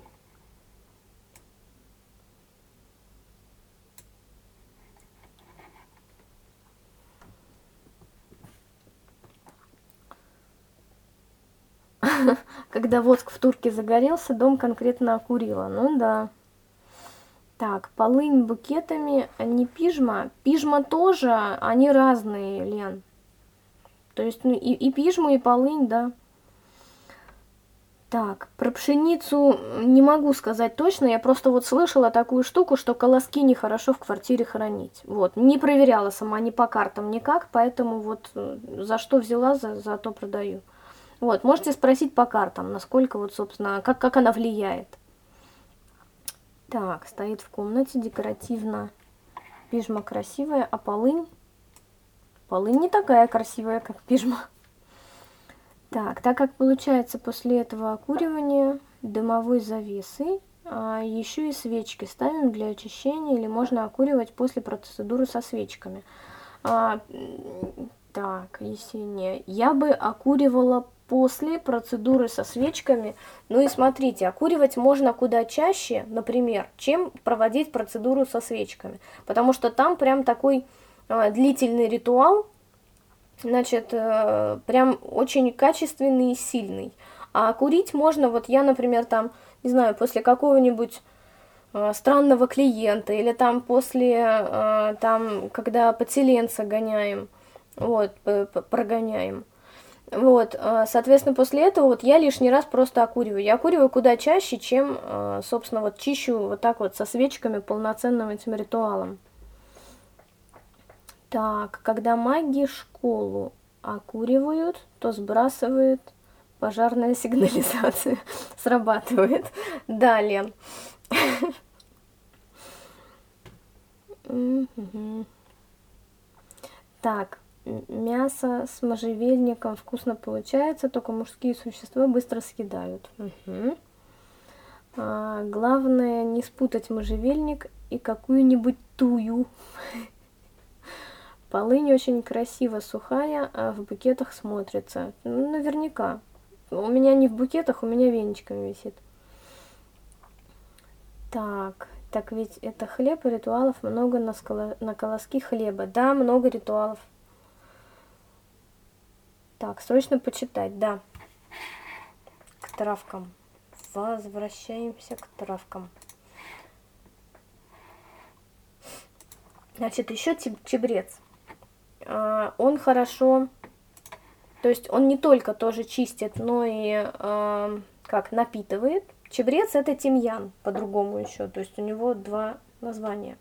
Когда воск в турке загорелся, дом конкретно окурило. Ну да. Так, полынь букетами, а не пижма. Пижма тоже, они разные, Лен. То есть, ну, и, и пижму, и полынь, да. Так, про пшеницу не могу сказать точно, я просто вот слышала такую штуку, что колоски нехорошо в квартире хранить. Вот, не проверяла сама ни по картам никак, поэтому вот э, за что взяла, за, за то продаю. Вот, можете спросить по картам, насколько вот, собственно, как, как она влияет. Так, стоит в комнате декоративно. Пижма красивая, а полынь? Полынь не такая красивая, как пижма. Так, так как получается после этого окуривания дымовой завесой, а еще и свечки ставим для очищения или можно окуривать после процедуры со свечками. А, так, Есения, я бы окуривала после процедуры со свечками. Ну и смотрите, окуривать можно куда чаще, например, чем проводить процедуру со свечками. Потому что там прям такой э, длительный ритуал, значит, э, прям очень качественный и сильный. А курить можно, вот я, например, там, не знаю, после какого-нибудь э, странного клиента или там после, э, там, когда подселенца гоняем, вот, прогоняем. Вот, а, соответственно, после этого вот я лишний раз просто окуриваю. Я окуриваю куда чаще, чем, а, собственно, вот чищу вот так вот со свечками полноценным этим ритуалом. Так, когда маги школу окуривают, то сбрасывают пожарная сигнализация. Срабатывает. Далее. Так, мясо с можжевельником вкусно получается, только мужские существа быстро съедают. Угу. А, главное не спутать можжевельник и какую-нибудь тую. Полынь очень красиво сухая, а в букетах смотрится. Ну, наверняка. У меня не в букетах, у меня веничками висит. Так, так ведь это хлеб и ритуалов много на, сколо... на колоски хлеба. Да, много ритуалов. Так, срочно почитать, да. К травкам. Возвращаемся к травкам. Значит, еще чебрец. А, он хорошо, то есть он не только тоже чистит, но и а, как напитывает. Чебрец это тимьян, по-другому еще, то есть у него два названия.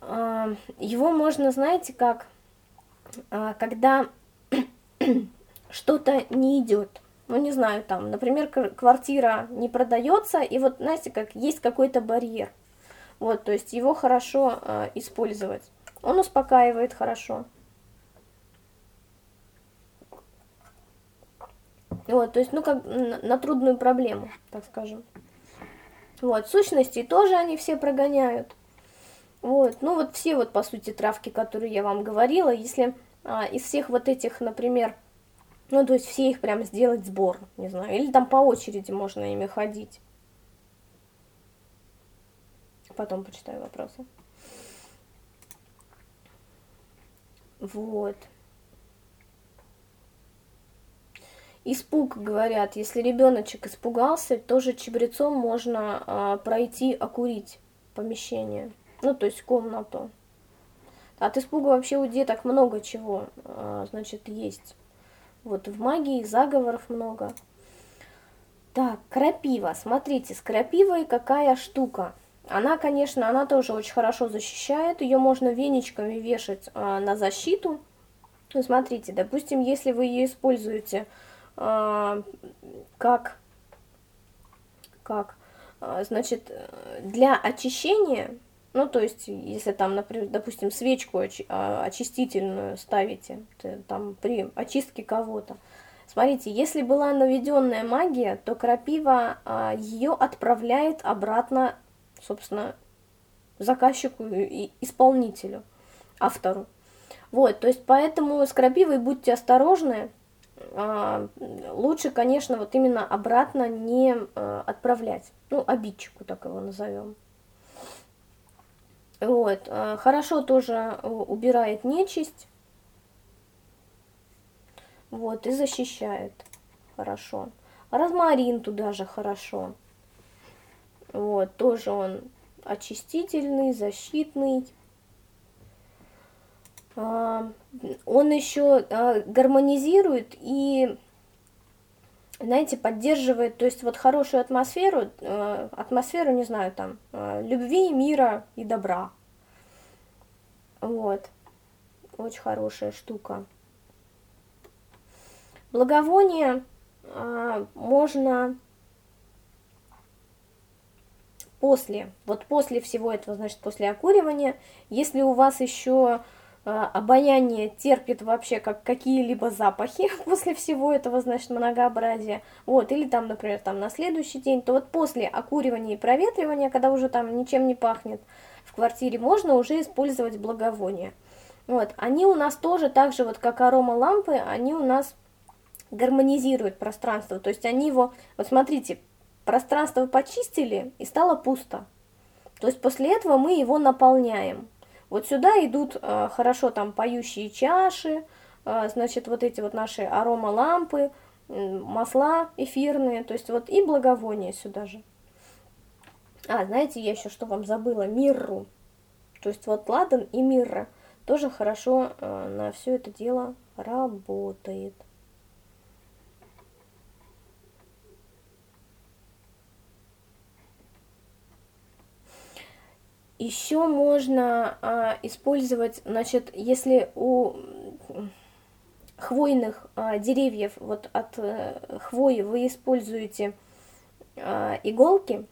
А, его можно, знаете, как, когда что-то не идет, ну не знаю, там, например, квартира не продается, и вот, знаете, как есть какой-то барьер, вот, то есть его хорошо э, использовать. Он успокаивает хорошо. Вот, то есть, ну, как на, на трудную проблему, так скажем. Вот, сущности тоже они все прогоняют. Вот, ну вот все вот, по сути, травки, которые я вам говорила, если из всех вот этих, например, ну, то есть все их прям сделать сбор, не знаю, или там по очереди можно ими ходить. Потом почитаю вопросы. Вот. Испуг, говорят, если ребеночек испугался, тоже чебрецом можно а, пройти, окурить помещение, ну, то есть комнату. От испуга вообще у деток много чего, а, значит, есть. Вот в магии заговоров много. Так, крапива. Смотрите, с крапивой какая штука. Она, конечно, она тоже очень хорошо защищает. Ее можно веничками вешать а, на защиту. Ну, смотрите, допустим, если вы ее используете а, как, как, а, значит, для очищения, ну, то есть, если там, например, допустим, свечку а, очистительную ставите, там, при очистке кого-то, Смотрите, если была наведенная магия, то крапива а, ее отправляет обратно, собственно, заказчику и исполнителю, автору. Вот, то есть поэтому с крапивой будьте осторожны, а, лучше, конечно, вот именно обратно не отправлять. Ну, обидчику так его назовем. Вот, а, хорошо тоже убирает нечисть. Вот, и защищает. Хорошо. Розмарин туда же хорошо. Вот, тоже он очистительный, защитный. А, он еще а, гармонизирует и, знаете, поддерживает, то есть вот хорошую атмосферу, а, атмосферу, не знаю, там, любви, мира и добра. Вот, очень хорошая штука. Благовоние можно после, вот после всего этого, значит, после окуривания, если у вас еще а, обоняние терпит вообще как какие-либо запахи после всего этого, значит, многообразия, вот, или там, например, там на следующий день, то вот после окуривания и проветривания, когда уже там ничем не пахнет в квартире, можно уже использовать благовония. Вот, они у нас тоже, так же вот как арома лампы, они у нас гармонизируют пространство, то есть они его, вот смотрите, пространство почистили и стало пусто, то есть после этого мы его наполняем, вот сюда идут э, хорошо там поющие чаши, э, значит, вот эти вот наши аромалампы, масла эфирные, то есть вот и благовония сюда же. А, знаете, я еще что вам забыла, мирру. То есть вот ладан и мирра тоже хорошо э, на все это дело работает. Еще можно а, использовать, значит, если у хвойных а, деревьев, вот от а, хвои вы используете а, иголки,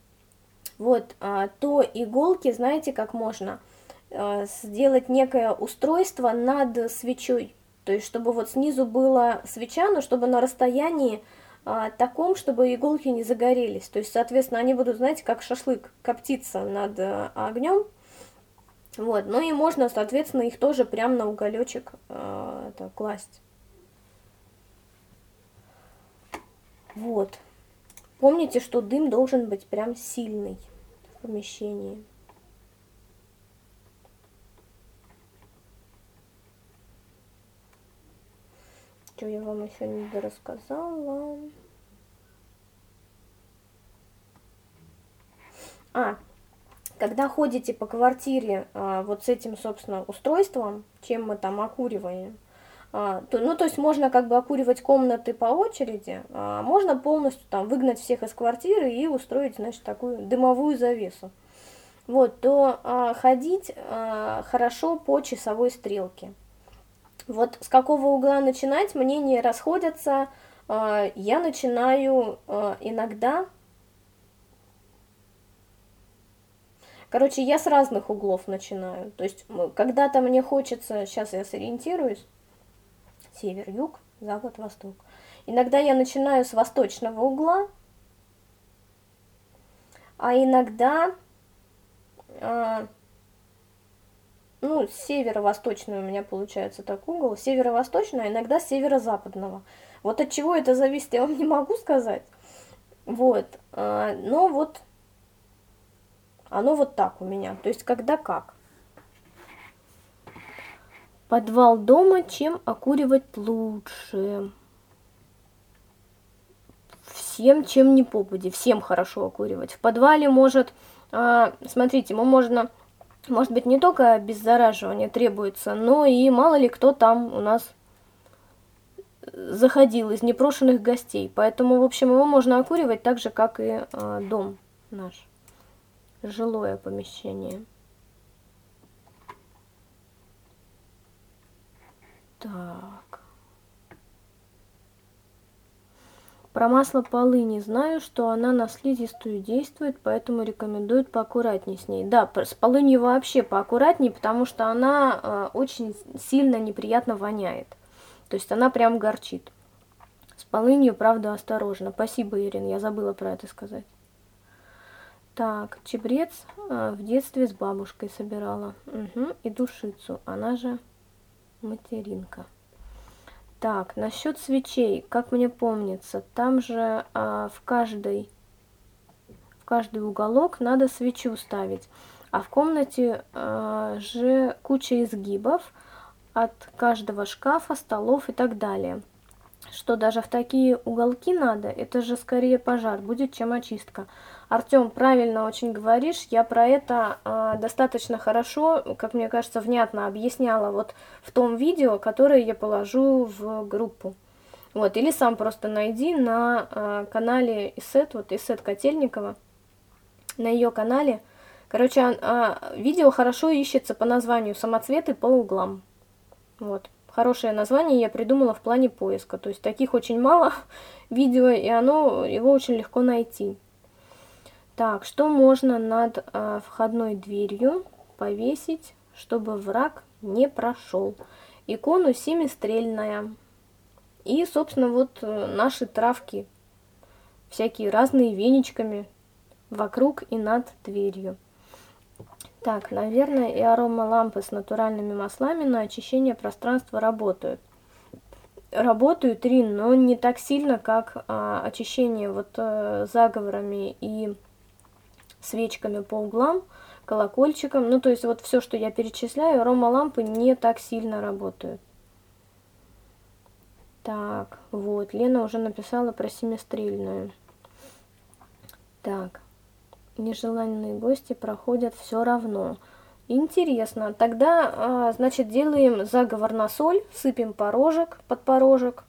вот, а, то иголки, знаете, как можно а, сделать некое устройство над свечой, то есть чтобы вот снизу была свеча, но чтобы на расстоянии таком, чтобы иголки не загорелись. То есть, соответственно, они будут, знаете, как шашлык коптиться над а, огнем. Вот, ну и можно, соответственно, их тоже прямо на уголечек а, это, класть. Вот. Помните, что дым должен быть прям сильный в помещении. Что я вам еще не рассказала? А, когда ходите по квартире а, вот с этим, собственно, устройством, чем мы там окуриваем, а, то, ну, то есть можно как бы окуривать комнаты по очереди, а можно полностью там выгнать всех из квартиры и устроить, значит, такую дымовую завесу. Вот, то а, ходить а, хорошо по часовой стрелке. Вот с какого угла начинать, мнения расходятся. А, я начинаю а, иногда... Короче, я с разных углов начинаю. То есть, когда-то мне хочется, сейчас я сориентируюсь, север, юг, запад, восток. Иногда я начинаю с восточного угла, а иногда а, ну, северо-восточный у меня получается так угол, северо-восточный, а иногда северо-западного. Вот от чего это зависит, я вам не могу сказать. Вот, а, но вот оно вот так у меня, то есть когда как. Подвал дома, чем окуривать лучше? Всем, чем не попади, всем хорошо окуривать. В подвале может, а, смотрите, ему можно может быть, не только обеззараживание требуется, но и мало ли кто там у нас заходил из непрошенных гостей. Поэтому, в общем, его можно окуривать так же, как и э, дом наш, жилое помещение. Так. Про масло полыни знаю, что она на слизистую действует, поэтому рекомендуют поаккуратнее с ней. Да, с полынью вообще поаккуратнее, потому что она э, очень сильно неприятно воняет. То есть она прям горчит. С полынью, правда, осторожно. Спасибо, Ирина, я забыла про это сказать. Так, чебрец э, в детстве с бабушкой собирала. Угу, и душицу, она же материнка. Так, насчет свечей, как мне помнится, там же а, в каждый в каждый уголок надо свечу ставить, а в комнате а, же куча изгибов от каждого шкафа, столов и так далее что даже в такие уголки надо, это же скорее пожар будет, чем очистка. Артем, правильно очень говоришь, я про это э, достаточно хорошо, как мне кажется, внятно объясняла вот в том видео, которое я положу в группу. Вот, или сам просто найди на э, канале Исет, вот Исет Котельникова, на ее канале. Короче, э, видео хорошо ищется по названию «Самоцветы по углам». Вот. Хорошее название я придумала в плане поиска. То есть таких очень мало видео, и оно, его очень легко найти. Так, что можно над э, входной дверью повесить, чтобы враг не прошел? Икону семистрельная. И, собственно, вот э, наши травки. Всякие разные веничками вокруг и над дверью. Так, наверное, и аромалампы с натуральными маслами на очищение пространства работают. Работают, Рин, но не так сильно, как а, очищение вот а, заговорами и свечками по углам, колокольчиком. Ну, то есть вот все, что я перечисляю, аромалампы не так сильно работают. Так, вот, Лена уже написала про семистрельную. Так нежеланные гости проходят все равно. Интересно. Тогда, а, значит, делаем заговор на соль, сыпем порожек под порожек.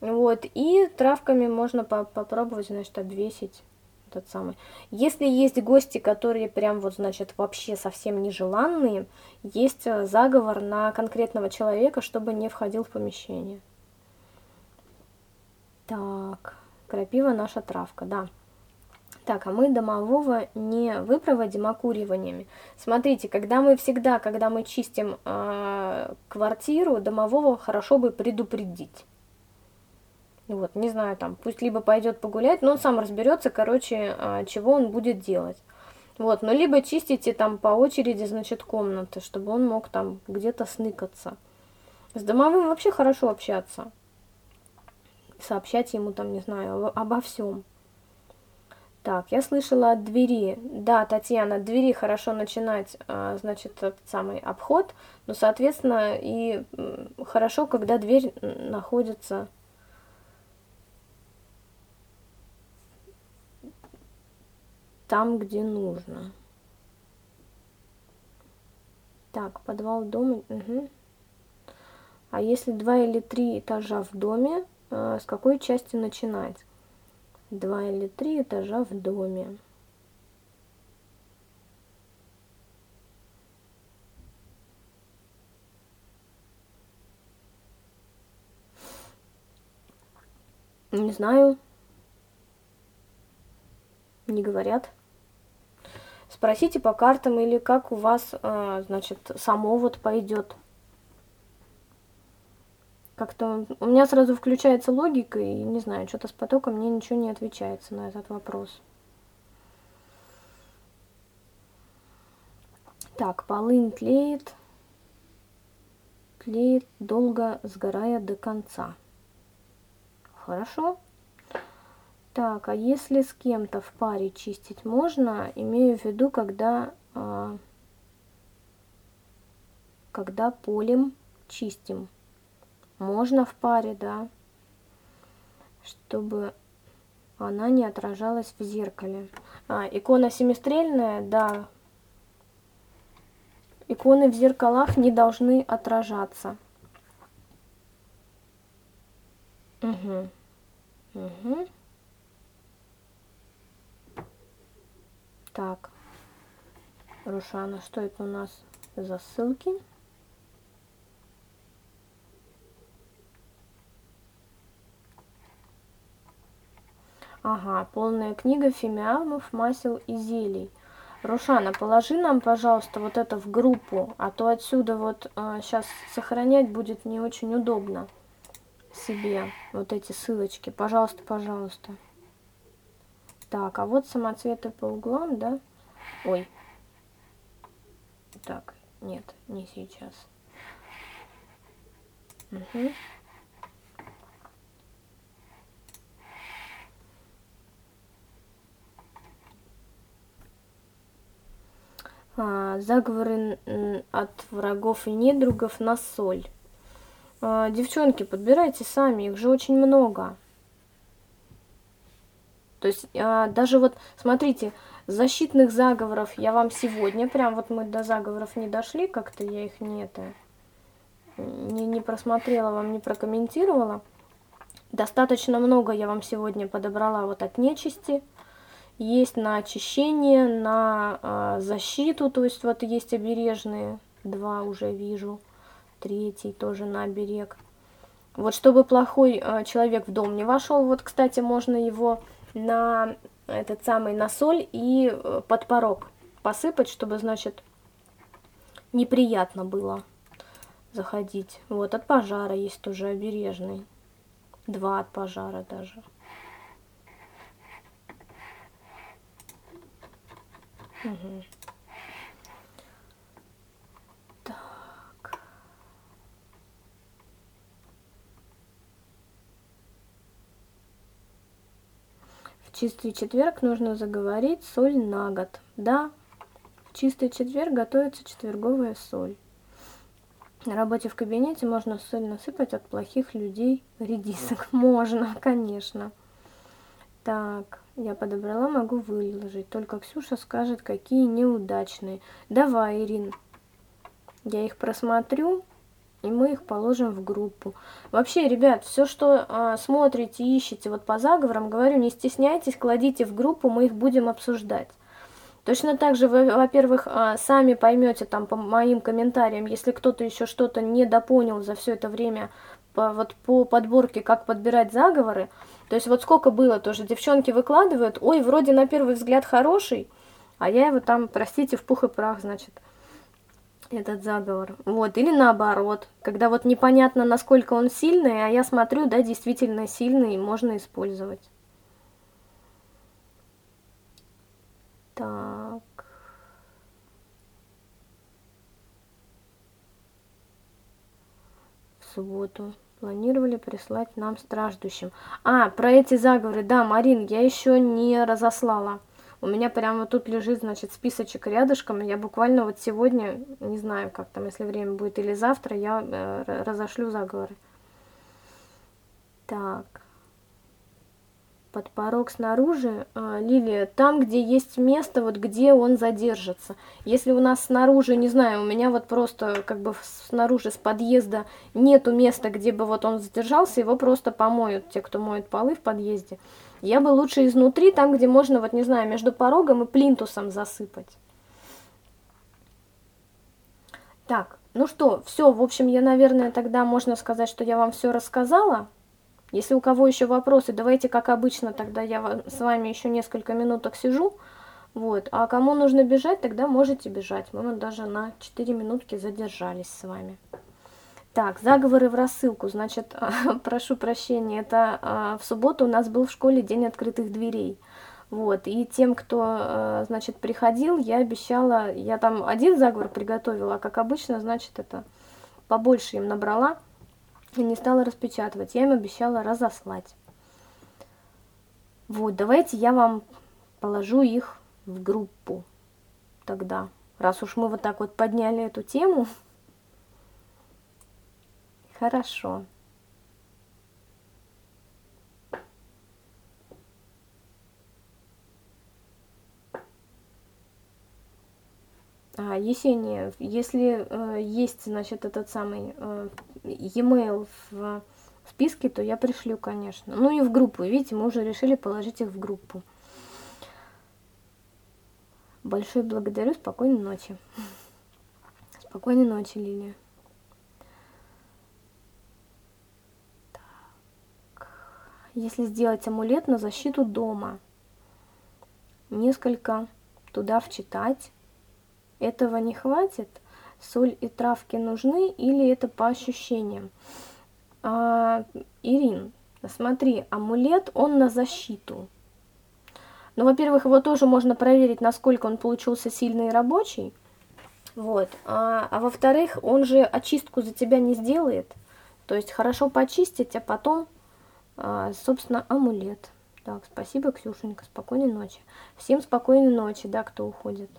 Вот, и травками можно по попробовать, значит, обвесить этот самый. Если есть гости, которые прям вот, значит, вообще совсем нежеланные, есть а, заговор на конкретного человека, чтобы не входил в помещение. Так, крапива наша травка, да. Так, а мы домового не выпроводим окуриваниями. Смотрите, когда мы всегда, когда мы чистим э, квартиру, домового хорошо бы предупредить. Вот, не знаю, там, пусть либо пойдет погулять, но он сам разберется, короче, а, чего он будет делать. Вот, ну, либо чистите там по очереди, значит, комнаты, чтобы он мог там где-то сныкаться. С домовым вообще хорошо общаться. Сообщать ему там, не знаю, обо всем. Так, я слышала от двери. Да, Татьяна, от двери хорошо начинать, а, значит, этот самый обход. Но, соответственно, и хорошо, когда дверь находится там, где нужно. Так, подвал дома. Угу. А если два или три этажа в доме, а, с какой части начинать? Два или три этажа в доме. Не знаю. Не говорят. Спросите по картам или как у вас, а, значит, само вот пойдет. Как-то у меня сразу включается логика, и не знаю, что-то с потоком мне ничего не отвечается на этот вопрос. Так, полынь тлеет, тлеет долго, сгорая до конца. Хорошо. Так, а если с кем-то в паре чистить можно, имею в виду, когда, а, когда полем чистим. Можно в паре, да, чтобы она не отражалась в зеркале. А, икона семистрельная, да. Иконы в зеркалах не должны отражаться. Угу. Угу. Так. Рушана, что это у нас за ссылки? Ага, полная книга фимиамов, масел и зелий. Рушана, положи нам, пожалуйста, вот это в группу, а то отсюда вот э, сейчас сохранять будет не очень удобно себе вот эти ссылочки. Пожалуйста, пожалуйста. Так, а вот самоцветы по углам, да? Ой. Так, нет, не сейчас. Угу. Заговоры от врагов и недругов на соль. А, девчонки, подбирайте сами, их же очень много. То есть а, даже вот, смотрите, защитных заговоров я вам сегодня, прям вот мы до заговоров не дошли, как-то я их не это, не, не просмотрела, вам не прокомментировала. Достаточно много я вам сегодня подобрала вот от нечисти есть на очищение, на э, защиту, то есть вот есть обережные, два уже вижу, третий тоже на берег. Вот чтобы плохой э, человек в дом не вошел, вот, кстати, можно его на этот самый на соль и э, под порог посыпать, чтобы, значит, неприятно было заходить. Вот, от пожара есть тоже обережный. Два от пожара даже. В чистый четверг нужно заговорить соль на год. Да, в чистый четверг готовится четверговая соль. На работе в кабинете можно соль насыпать от плохих людей редисок. Можно, конечно. Так, я подобрала, могу выложить. Только Ксюша скажет, какие неудачные. Давай, Ирин. Я их просмотрю, и мы их положим в группу. Вообще, ребят, все, что а, смотрите, ищете вот по заговорам, говорю, не стесняйтесь, кладите в группу, мы их будем обсуждать. Точно так же вы, во-первых, а, сами поймете там по моим комментариям, если кто-то еще что-то недопонял за все это время по, вот по подборке, как подбирать заговоры, то есть вот сколько было тоже, девчонки выкладывают, ой, вроде на первый взгляд хороший, а я его там, простите, в пух и прах, значит, этот заговор. Вот, или наоборот, когда вот непонятно, насколько он сильный, а я смотрю, да, действительно сильный, можно использовать. Так. В субботу планировали прислать нам страждущим. А, про эти заговоры, да, Марин, я еще не разослала. У меня прямо тут лежит, значит, списочек рядышком. Я буквально вот сегодня, не знаю, как там, если время будет, или завтра, я э, разошлю заговоры. Так. Под порог снаружи, э, Лилия, там, где есть место, вот где он задержится. Если у нас снаружи, не знаю, у меня вот просто как бы снаружи с подъезда нету места, где бы вот он задержался, его просто помоют те, кто моет полы в подъезде. Я бы лучше изнутри, там, где можно, вот не знаю, между порогом и плинтусом засыпать. Так, ну что, все, в общем, я, наверное, тогда можно сказать, что я вам все рассказала. Если у кого еще вопросы, давайте, как обычно, тогда я с вами еще несколько минуток сижу. Вот, а кому нужно бежать, тогда можете бежать. Мы вот даже на 4 минутки задержались с вами. Так, заговоры в рассылку. Значит, прошу прощения, это а, в субботу у нас был в школе день открытых дверей. Вот, и тем, кто, а, значит, приходил, я обещала, я там один заговор приготовила, а как обычно, значит, это побольше им набрала и не стала распечатывать. Я им обещала разослать. Вот, давайте я вам положу их в группу тогда. Раз уж мы вот так вот подняли эту тему, Хорошо. А, Есения, если э, есть, значит, этот самый э, e-mail в списке, то я пришлю, конечно. Ну и в группу. Видите, мы уже решили положить их в группу. Большое благодарю. Спокойной ночи. Спокойной ночи, Лилия. если сделать амулет на защиту дома. Несколько туда вчитать. Этого не хватит? Соль и травки нужны или это по ощущениям? А, Ирин, смотри, амулет, он на защиту. Ну, во-первых, его тоже можно проверить, насколько он получился сильный и рабочий. Вот. А, а во-вторых, он же очистку за тебя не сделает. То есть хорошо почистить, а потом а, собственно, амулет. Так, спасибо, Ксюшенька, спокойной ночи. Всем спокойной ночи, да, кто уходит.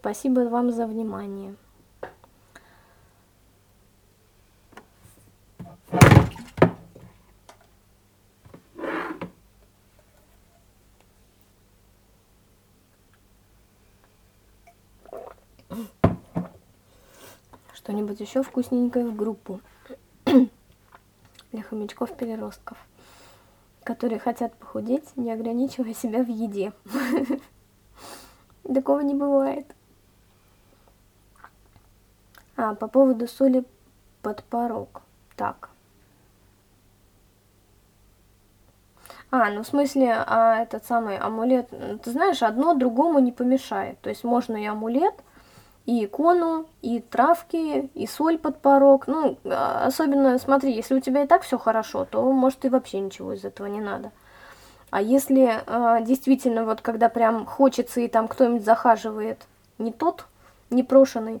Спасибо вам за внимание. Что-нибудь еще вкусненькое в группу для хомячков-переростков, которые хотят похудеть, не ограничивая себя в еде. Такого не бывает. А, по поводу соли под порог. Так. А, ну в смысле, а этот самый амулет, ты знаешь, одно другому не помешает. То есть можно и амулет, и икону, и травки, и соль под порог. Ну, а, особенно, смотри, если у тебя и так все хорошо, то, может, и вообще ничего из этого не надо. А если э, действительно, вот когда прям хочется, и там кто-нибудь захаживает не тот, непрошенный,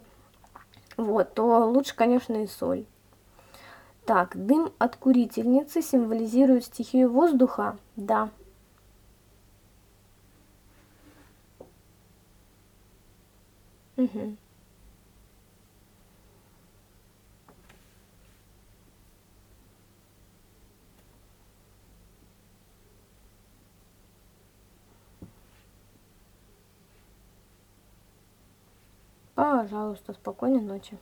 вот, то лучше, конечно, и соль. Так, дым от курительницы символизирует стихию воздуха? Да. Угу. Пожалуйста, спокойной ночи.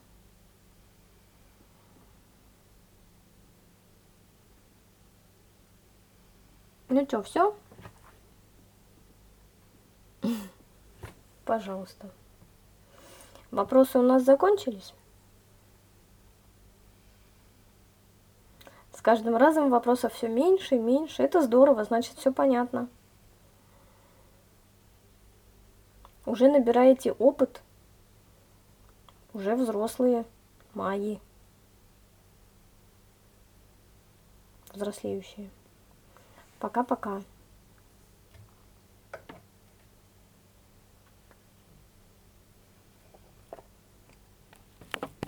Ну что, все? Пожалуйста. Вопросы у нас закончились? С каждым разом вопросов все меньше и меньше. Это здорово, значит, все понятно. Уже набираете опыт. Уже взрослые маги. Взрослеющие. Пока-пока.